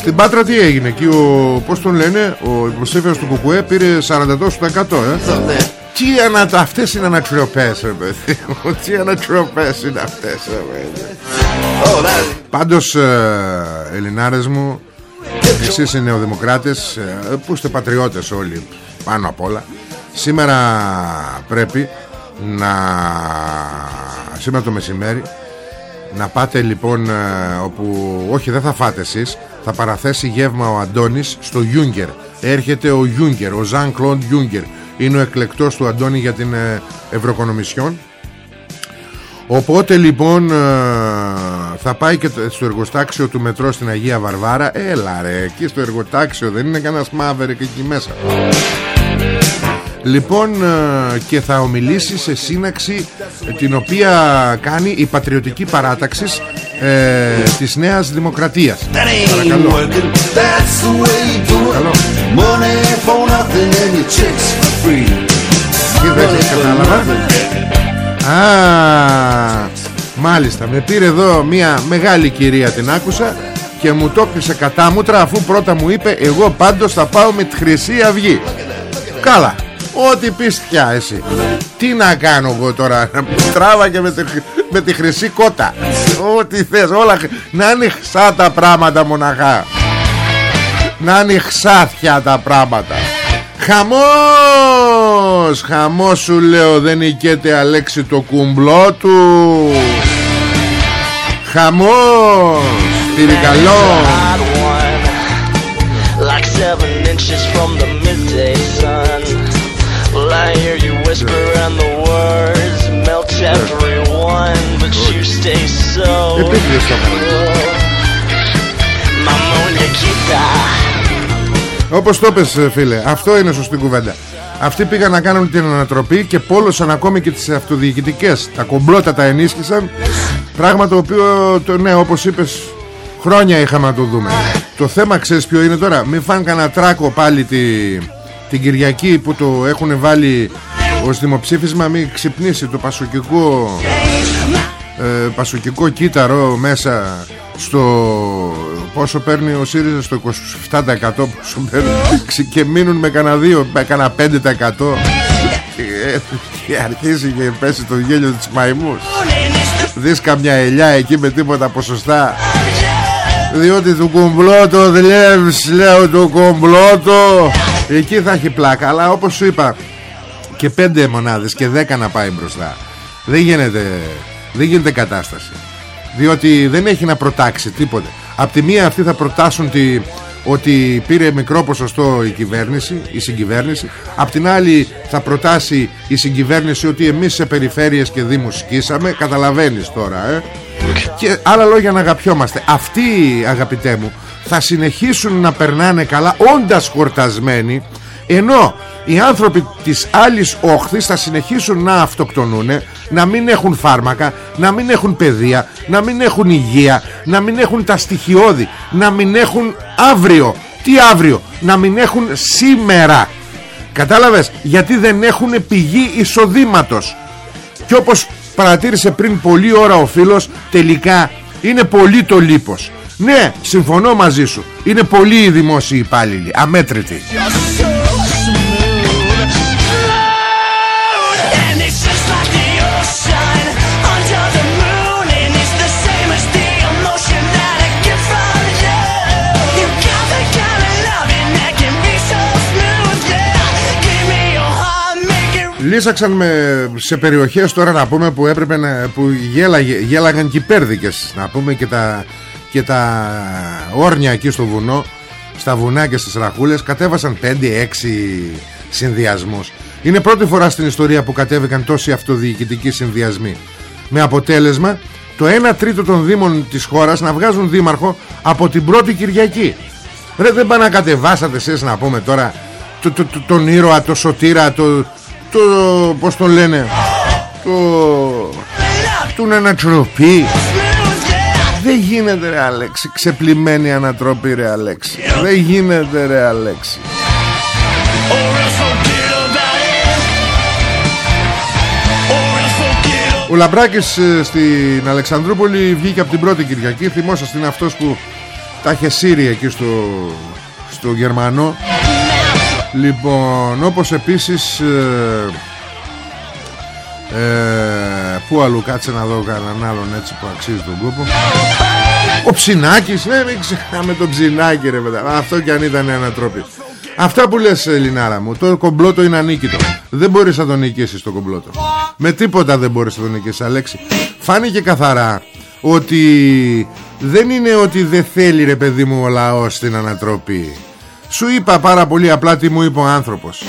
στην Πάτρα τι έγινε εκεί ο, πώς τον λένε ο υποψήφιος του Κουκουέ πήρε 40% ε; Τι ανα... αυτές είναι ανατροπές ρε παιδί Τι ανατροπές είναι αυτές ρε παιδί Πάντως ε, Ελληνάρες μου Εσείς οι νεοδημοκράτες ε, Που είστε πατριώτες όλοι Πάνω απ' όλα Σήμερα πρέπει να Σήμερα το μεσημέρι Να πάτε λοιπόν ε, Όπου όχι δεν θα φάτε εσείς Θα παραθέσει γεύμα ο Αντώνης Στο Γιούγκερ. Έρχεται ο Γιούγκερ Ο Ζαν Κλοντ Γιούγκερ. Είναι ο εκλεκτός του Αντώνη για την ε, Ευρωκονομισιόν. Οπότε λοιπόν ε, θα πάει και στο εργοστάξιο του μετρό στην Αγία Βαρβάρα. Έλα ρε εκεί στο εργοτάξιο δεν είναι κανένας μαύρε εκεί μέσα Λοιπόν ε, και θα ομιλήσει σε σύναξη την οποία κάνει η πατριωτική παράταξης ε, της Νέας Δημοκρατίας. Παρακαλώ. Παρακαλώ. Τι δεν κατάλαβα; Α, μάλιστα. Με πήρε εδώ μια μεγάλη κυρία την άκουσα και μου το έπισε κατάμουτρα αφού πρώτα μου είπε εγώ πάντως θα πάω με τη Χρυσή Αυγή Καλά Ό,τι πεις πια εσύ. Τι να κάνω εγώ τώρα Τράβα και με τη, με τη χρυσή κότα. Ό,τι θες όλα Να είναι χσά τα πράγματα μοναχά. Να είναι χσάθια τα πράγματα. Χαμός Χαμός σου λέω Δεν νικέται Αλέξη το κουμπλό του. Χαμός Τυρικαλό Like seven inches from the midday sun Well, I hear you whisper and the words melt everyone, but you stay so Όπως το πες φίλε Αυτό είναι σωστή κουβέντα. Αυτοί πήγαν να κάνουν την ανατροπή Και πόλωσαν ακόμη και τις αυτοδιοικητικές. Τα κομπλώτα τα ενίσχυσαν. Πράγμα το οποίο το, Ναι όπως είπες Χρόνια είχαμε να το δούμε. Το θέμα ξέρεις ποιο είναι τώρα; Μην φάνε κανένα τράκο πάλι τη, την Κυριακή που το έχουν βάλει ως δημοψήφισμα μην ξυπνήσει το πασοκικό ε, πασοκικό κύτταρο μέσα στο πόσο παίρνει ο ΣΥΡΙΖΑ στο 27% πόσο παίρνει και μείνουν με κανένα 2 με κανένα 5% και, και αρχίσει και πέσει το γέλιο της μαϊμούς. Δεις καμιά ελιά εκεί με τίποτα ποσοστά. Διότι το κομπλότο δουλεύεις λέω το κομπλότο εκεί θα έχει πλάκα αλλά όπως σου είπα και πέντε μονάδες και δέκα να πάει μπροστά δεν γίνεται δεν γίνεται κατάσταση διότι δεν έχει να προτάξει τίποτε Απ' τη μία αυτοί θα προτάσουν τη, ότι πήρε μικρό ποσοστό η κυβέρνηση, η συγκυβέρνηση. Απ' την άλλη θα προτάσει η συγκυβέρνηση ότι εμείς σε περιφέρειες και δήμους σκίσαμε. Καταλαβαίνεις τώρα, ε. Και άλλα λόγια να αγαπιόμαστε. Αυτοί, αγαπητέ μου, θα συνεχίσουν να περνάνε καλά όντας χορτασμένοι ενώ οι άνθρωποι της άλλης όχθης θα συνεχίσουν να αυτοκτονούν να μην έχουν φάρμακα να μην έχουν παιδεία να μην έχουν υγεία να μην έχουν τα στοιχειώδη να μην έχουν αύριο. Τι αύριο; Να μην έχουν σήμερα. Κατάλαβες; Γιατί δεν έχουν πηγή εισοδήματος. Και όπως παρατήρησε πριν πολλή ώρα ο φίλος τελικά είναι πολύ το λίπος ναι, συμφωνώ μαζί σου. Είναι πολύ δημοσιοί υπάλληλοι. Αμέτρητοι, λύσαξαν σε περιοχές τώρα να πούμε που έπρεπε να. που γέλαγαν και υπέρδικε. Να πούμε και τα και τα όρνια εκεί στο βουνό στα βουνά και στις ραχούλες κατέβασαν 5-6 συνδυασμούς. Είναι πρώτη φορά στην ιστορία που κατέβηκαν τόσοι αυτοδιοικητικοί συνδυασμοί. Με αποτέλεσμα το 1 τρίτο των δήμων της χώρας να βγάζουν δήμαρχο από την πρώτη Κυριακή. Ρε δεν πάνε να κατεβάσατε εσείς να πούμε τώρα το, το, το- τον ήρωα, το σωτήρα, το, το πώς τον λένε το τον ανατροπή δεν γίνεται ρε Αλέξη Ξεπλημένη ανατροπή ρε Αλέξη. Δεν γίνεται ρε Αλέξη. Or else forget about it. Or else forget Ο Λαμπράκης ε, στην Αλεξανδρούπολη βγήκε από την πρώτη Κυριακή. Θυμόσαστε είναι αυτός που τα είχε σύρει εκεί στο, στο Γερμανό. Λοιπόν όπως επίσης ε, ε, Πού αλλού κάτσε να δω κανέναν άλλον έτσι που αξίζει τον κόπο. Ο Ψινάκης Ναι μην ξεχνάμε τον Ψινάκη ρε παιδιά. Αυτό κι αν ήταν ανατρόπη Αυτά που λες Ελληνάρα μου Το κομπλότο είναι ανίκητο. Δεν μπορείς να τον νικήσεις το κομπλότο. Με τίποτα δεν μπορείς να τον νικήσεις Αλέξη. Φάνηκε καθαρά Ότι δεν είναι ότι δεν θέλει ρε παιδί μου ο λαός την ανατροπή. Σου είπα πάρα πολύ απλά τι μου είπε ο άνθρωπος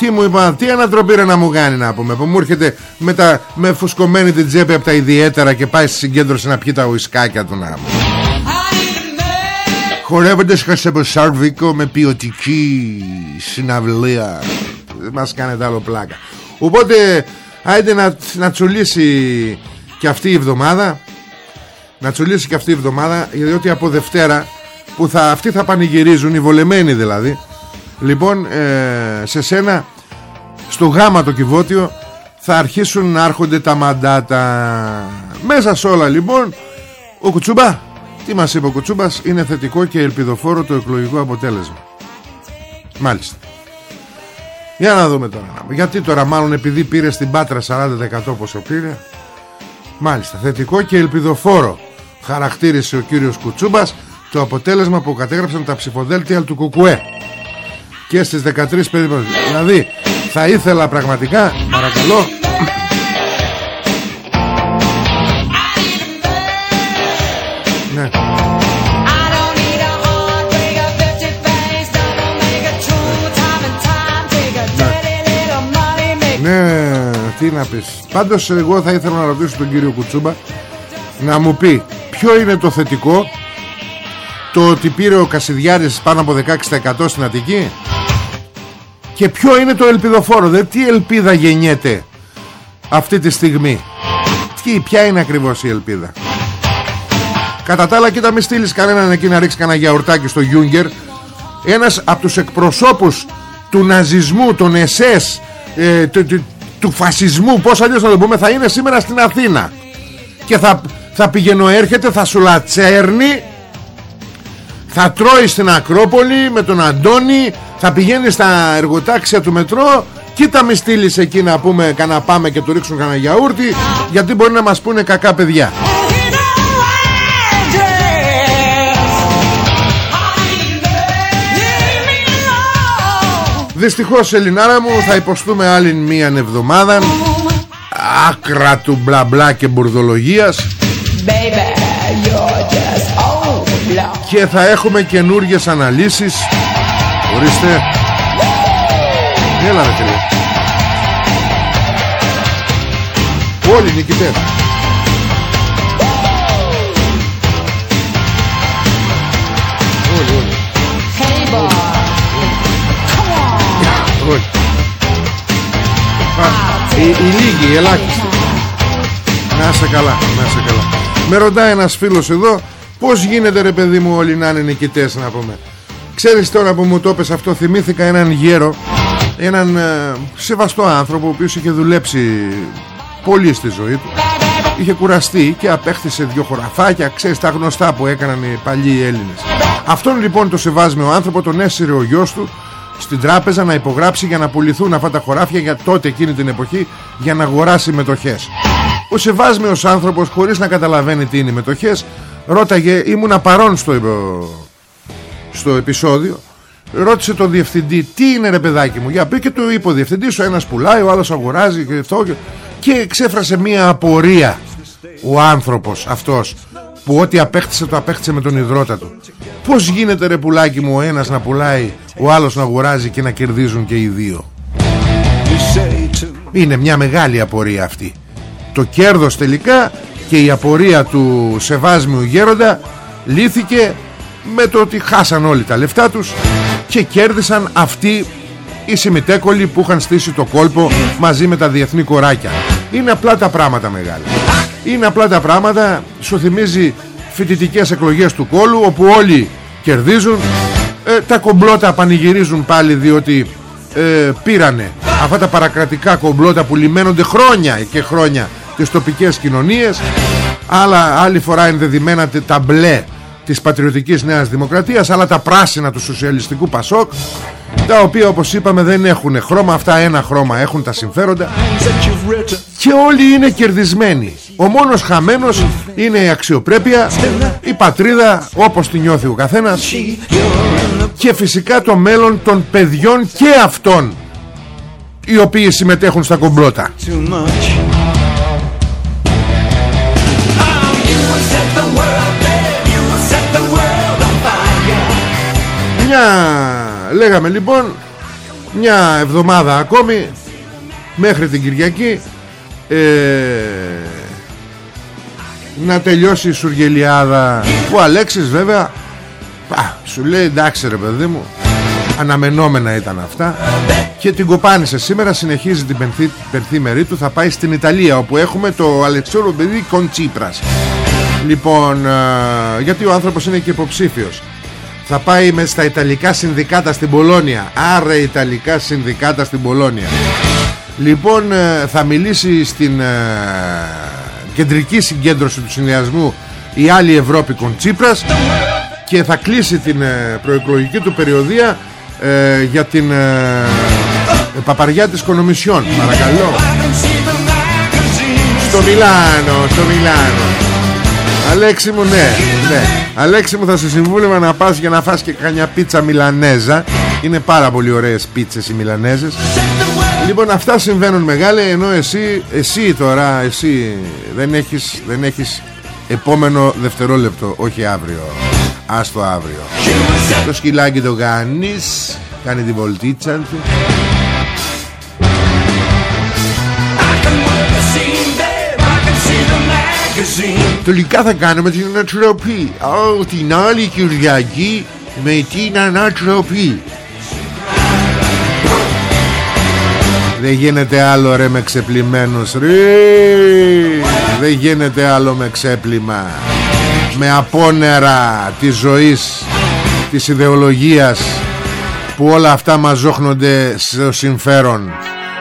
τι μου είπα, τι ανατροπή ρε να μου κάνει να πούμε Που μου έρχεται με, τα, με φουσκωμένη την τσέπη από τα ιδιαίτερα Και πάει στη συγκέντρωση να πιει τα ουισκάκια του να μου. Χορεύοντας Χασεμποσάρβικο με ποιοτική συναυλία. Δεν μας κάνετε άλλο πλάκα. Οπότε άιντε να, να τσουλήσει και αυτή η εβδομάδα Να τσουλήσει και αυτή η εβδομάδα Διότι από Δευτέρα που θα, αυτοί θα πανηγυρίζουν Οι βολεμένοι δηλαδή Λοιπόν ε, σε σένα Στο γάμα το κυβότιο Θα αρχίσουν να έρχονται τα μαντάτα. Μέσα σε όλα λοιπόν Ο Κουτσούμπα Τι μας είπε ο Κουτσούμπας Είναι θετικό και ελπιδοφόρο το εκλογικό αποτέλεσμα. Μάλιστα. Για να δούμε τώρα. Γιατί τώρα μάλλον επειδή πήρε στην Πάτρα 40% πόσο πήρε. Μάλιστα θετικό και ελπιδοφόρο Χαρακτήρισε ο κύριος Κουτσούμπας Το αποτέλεσμα που κατέγραψαν τα ψηφοδέλτια του Κουκουέ και στις 13 περίπου δηλαδή θα ήθελα πραγματικά παρακαλώ ναι. ναι τι να πεις πάντως εγώ θα ήθελα να ρωτήσω τον κύριο Κουτσούμπα να μου πει ποιο είναι το θετικό το ότι πήρε ο Κασιδιάρης πάνω από 16% στην Αττική; Και ποιο είναι το ελπιδοφόρο δε τι ελπίδα γεννιέται αυτή τη στιγμή; Τι, ποια είναι ακριβώς η ελπίδα; Κατά τα άλλα κοίτα μη στείλεις κανέναν εκεί να ρίξει κανένα γιαουρτάκι στο Γιούγκερ. Ένας από τους εκπροσώπους του ναζισμού των ΕΣΕΣ ε, του, του, του φασισμού πως αλλιώς να το πούμε θα είναι σήμερα στην Αθήνα. Και θα, θα πηγαίνω έρχεται θα σου λατσέρνει θα τρώει στην Ακρόπολη με τον Αντώνη θα πηγαίνεις στα εργοτάξια του μετρό. Κοίτα μη στείλεις εκεί να πούμε κανένα πάμε και του ρίξουν κανένα γιαούρτι γιατί μπορεί να μας πούνε κακά παιδιά. Δυστυχώς Ελληνάρα μου θα υποστούμε άλλη μία εβδομάδα. Άκρα του μπλα μπλα και μπουρδολογίας Και θα έχουμε καινούργιες αναλύσεις. Ορίστε. Έλα ρε φίλε. Όλοι νικητές. Όλοι όλοι. Όχι. Α, οι, οι λίγοι, οι ελάχιστοι. Να σε καλά, να σε καλά. Με ρωτάει ένας φίλος εδώ Πώς γίνεται ρε παιδί μου όλοι να είναι νικητές να πούμε. Ξέρεις τώρα που μου το πες αυτό Θυμήθηκα έναν γέρο Έναν ε, σεβαστό άνθρωπο Ο οποίος είχε δουλέψει Πολύ στη ζωή του. Είχε κουραστεί και απέκτησε δυο χωραφάκια Ξέρεις τα γνωστά που έκαναν οι παλιοί Έλληνες. Αυτόν λοιπόν το σεβάσμιο άνθρωπο Τον έσυρε ο γιος του στην τράπεζα να υπογράψει για να πουληθούν αυτά τα χωράφια για τότε εκείνη την εποχή για να αγοράσει μετοχές. Ο σεβάσμιος άνθρωπος χωρίς να καταλαβαίνει τι είναι οι μετοχές ρώταγε, ήμουνα παρόν στο, στο επεισόδιο. Ρώτησε τον διευθυντή τι είναι ρε παιδάκι μου για πει και του είπε ο διευθυντής ο ένας πουλάει ο άλλος αγοράζει και αυτό και, και ξέφρασε μια απορία. Ο άνθρωπος αυτός που ό,τι απέκτησε το απέκτησε με τον υδρότα του. Πως γίνεται ρε πουλάκι μου ο ένας να πουλάει ο άλλος να αγοράζει και να κερδίζουν και οι δύο; Είναι μια μεγάλη απορία αυτή. Το κέρδος τελικά και η απορία του σεβάσμιου γέροντα λύθηκε με το ότι χάσαν όλοι τα λεφτά τους και κέρδισαν αυτοί οι συμμετέκολοι που είχαν στήσει το κόλπο μαζί με τα διεθνή κοράκια. Είναι απλά τα πράγματα μεγάλα είναι απλά τα πράγματα. Σου θυμίζει φοιτητικές εκλογές του κόλου όπου όλοι κερδίζουν. Ε, τα κομπλώτα πανηγυρίζουν πάλι διότι ε, πήρανε. Αυτά τα παρακρατικά κομπλώτα που λιμένονται χρόνια και χρόνια τις τοπικές κοινωνίες άλλα άλλη φορά είναι δεδημένα τα μπλε της πατριωτικής νέας δημοκρατίας αλλά τα πράσινα του σοσιαλιστικού Πασόκ τα οποία όπως είπαμε δεν έχουν χρώμα αυτά ένα χρώμα έχουν τα συμφέροντα. Και όλοι είναι κερδισμένοι. Ο μόνος χαμένος είναι η αξιοπρέπεια η πατρίδα όπως τη νιώθει ο καθένας και φυσικά το μέλλον των παιδιών και αυτών οι οποίοι συμμετέχουν στα κομπλώτα Μια λέγαμε λοιπόν μια εβδομάδα ακόμη μέχρι την Κυριακή ε, να τελειώσει η Σουργελιάδα. Ο Αλέξης βέβαια α, σου λέει εντάξει ρε παιδί μου αναμενόμενα ήταν αυτά. Και την κοπάνισε σήμερα συνεχίζει την πενθή, πενθήμερή του θα πάει στην Ιταλία όπου έχουμε το Αλεξόρο παιδί Κοντσίπρας. Λοιπόν ε, γιατί ο άνθρωπος είναι και υποψήφιος θα πάει με στα Ιταλικά συνδικάτα στην Πολώνια. Άρα Ιταλικά συνδικάτα στην Πολώνια. Λοιπόν ε, θα μιλήσει στην ε, κεντρική συγκέντρωση του συνδυασμού η άλλη Ευρώπη Κοντσίπρας και θα κλείσει την προεκλογική του περιοδία για την παπαριά της Κονομισιόν. Παρακαλώ. Στο Μιλάνο στο Μιλάνο. Αλέξη μου ναι, ναι Αλέξη μου θα σε συμβούλευα να πας για να φας και κανιά πίτσα Μιλανέζα. Είναι πάρα πολύ ωραίες πίτσες οι Μιλανέζες. Λοιπόν αυτά συμβαίνουν μεγάλε Ενώ εσύ, εσύ τώρα Εσύ δεν έχεις, δεν έχεις Επόμενο δευτερόλεπτο Όχι αύριο. Άστο αύριο. Το σκυλάκι το κάνεις Κάνει την βολτίτσα του Τελικά θα κάνουμε την ανατροπή. Ω, την άλλη Κυριακή με την ανατροπή. Δεν γίνεται άλλο ρε με ξεπλημένος ρε! Δεν γίνεται άλλο με ξέπλυμα. Με απόνερα της ζωής Της ιδεολογίας Που όλα αυτά μαζόχνονται στο συμφέρον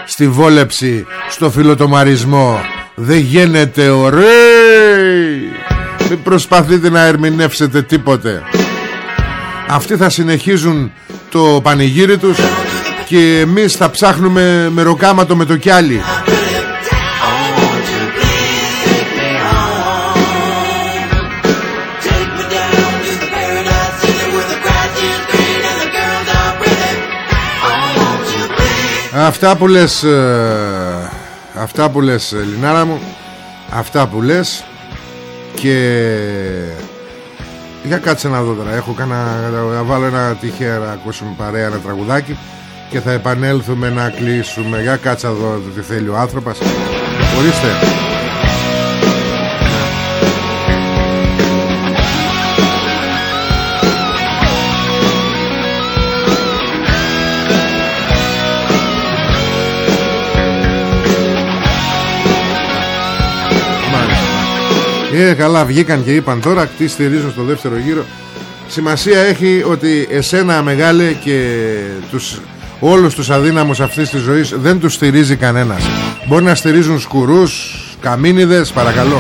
Στη βόλεψη Στο φιλοτομαρισμό Δεν γίνεται ωραία Μην προσπαθείτε να ερμηνεύσετε τίποτε. Αυτοί θα συνεχίζουν το πανηγύρι τους Και εμείς θα ψάχνουμε με ροκάματο με το κιάλι Αυτά που λες ε, Αυτά που λες ε, Λινάρα μου Αυτά που λες Και Για κάτσε να δω τώρα. Έχω κάνα, να βάλω ένα τυχαία Να ακούσουμε παρέα ένα τραγουδάκι Και θα επανέλθουμε να κλείσουμε. Για κάτσε να δω τι θέλει ο άνθρωπος. Ορίστε Ε, καλά βγήκαν και είπαν τώρα τι στηρίζουν στο δεύτερο γύρο. Σημασία έχει ότι εσένα μεγάλε και τους, όλους τους αδύναμους αυτής της ζωής δεν τους στηρίζει κανένας. Μπορεί να στηρίζουν σκουρούς, καμίνιδες, παρακαλώ.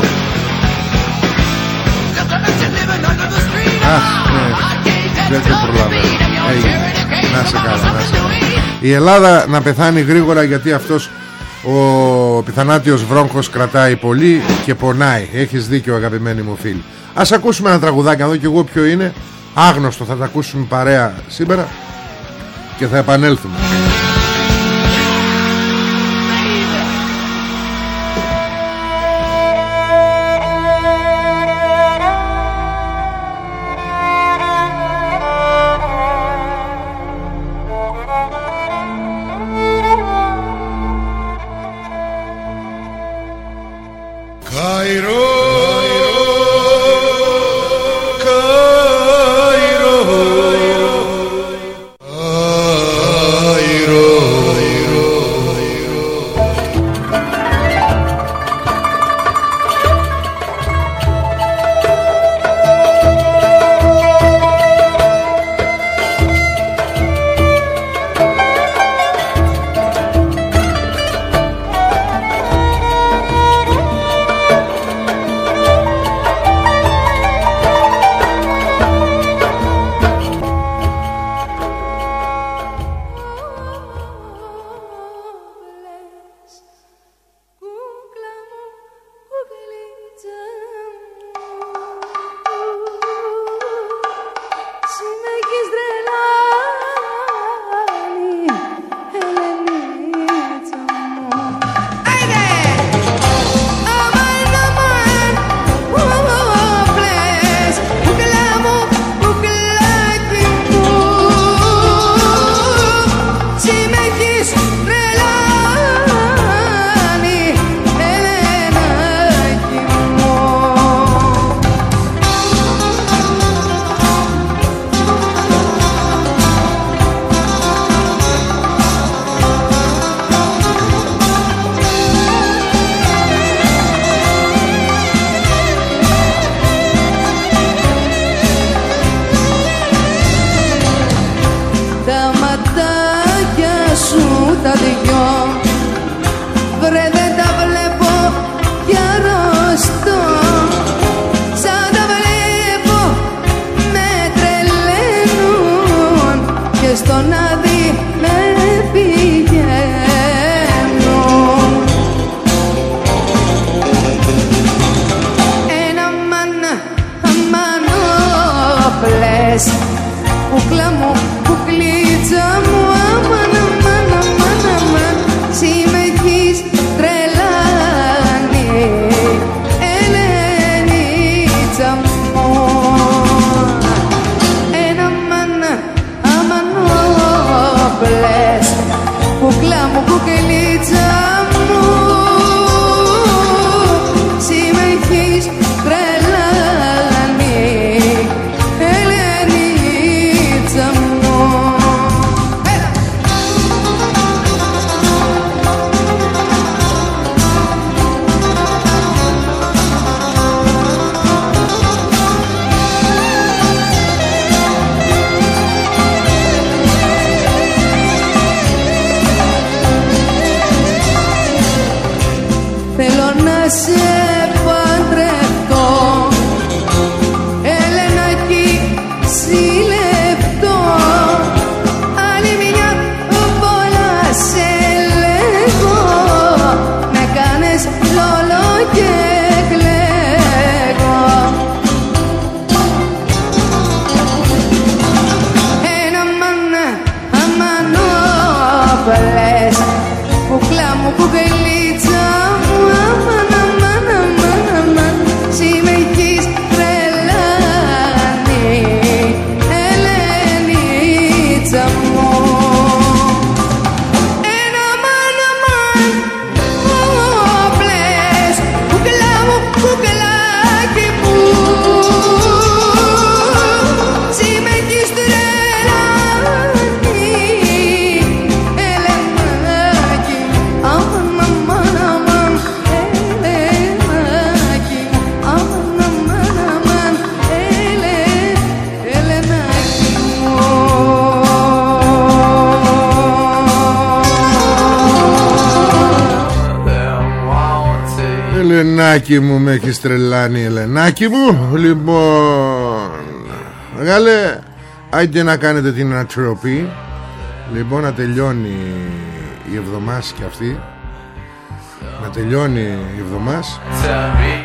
Αχ, ναι, δεν το προλαβαίνω. Να σε καλά, να σε καλά. Η Ελλάδα να πεθάνει γρήγορα γιατί αυτός ο πιθανάτιος βρόγκος κρατάει πολύ και πονάει. Έχεις δίκιο αγαπημένοι μου φίλοι Ας ακούσουμε ένα τραγουδάκι εδώ και εγώ ποιο είναι. Άγνωστο θα τα ακούσουμε παρέα σήμερα Και θα επανέλθουμε Ελενάκι μου με έχει τρελάνει Ελενάκι μου. Λοιπόν Μεγάλε Άιντε να κάνετε την ανατροπή. Λοιπόν να τελειώνει η εβδομάς και αυτή. Να τελειώνει η εβδομάς.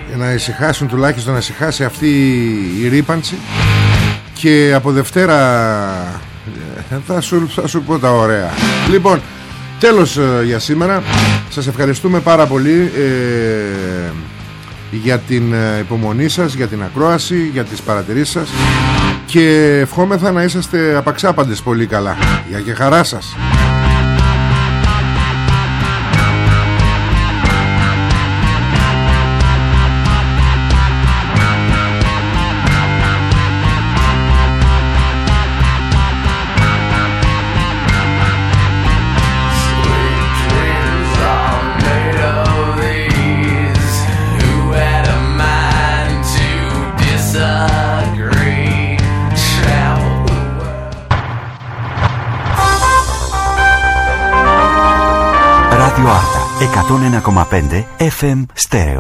Για να ησυχάσουν τουλάχιστον να ησυχάσει αυτή η ρήπανση. Και από Δευτέρα ε, θα σου, θα σου πω τα ωραία. Λοιπόν Τέλος ε, για σήμερα. Σας ευχαριστούμε πάρα πολύ. Ε, Για την ε, υπομονή σας Για την ακρόαση Για τις παρατηρήσεις σας. Και ευχόμεθα να είσαστε απαξάπαντες πολύ καλά. Για και χαρά σας Τον 1,5 FM στέρω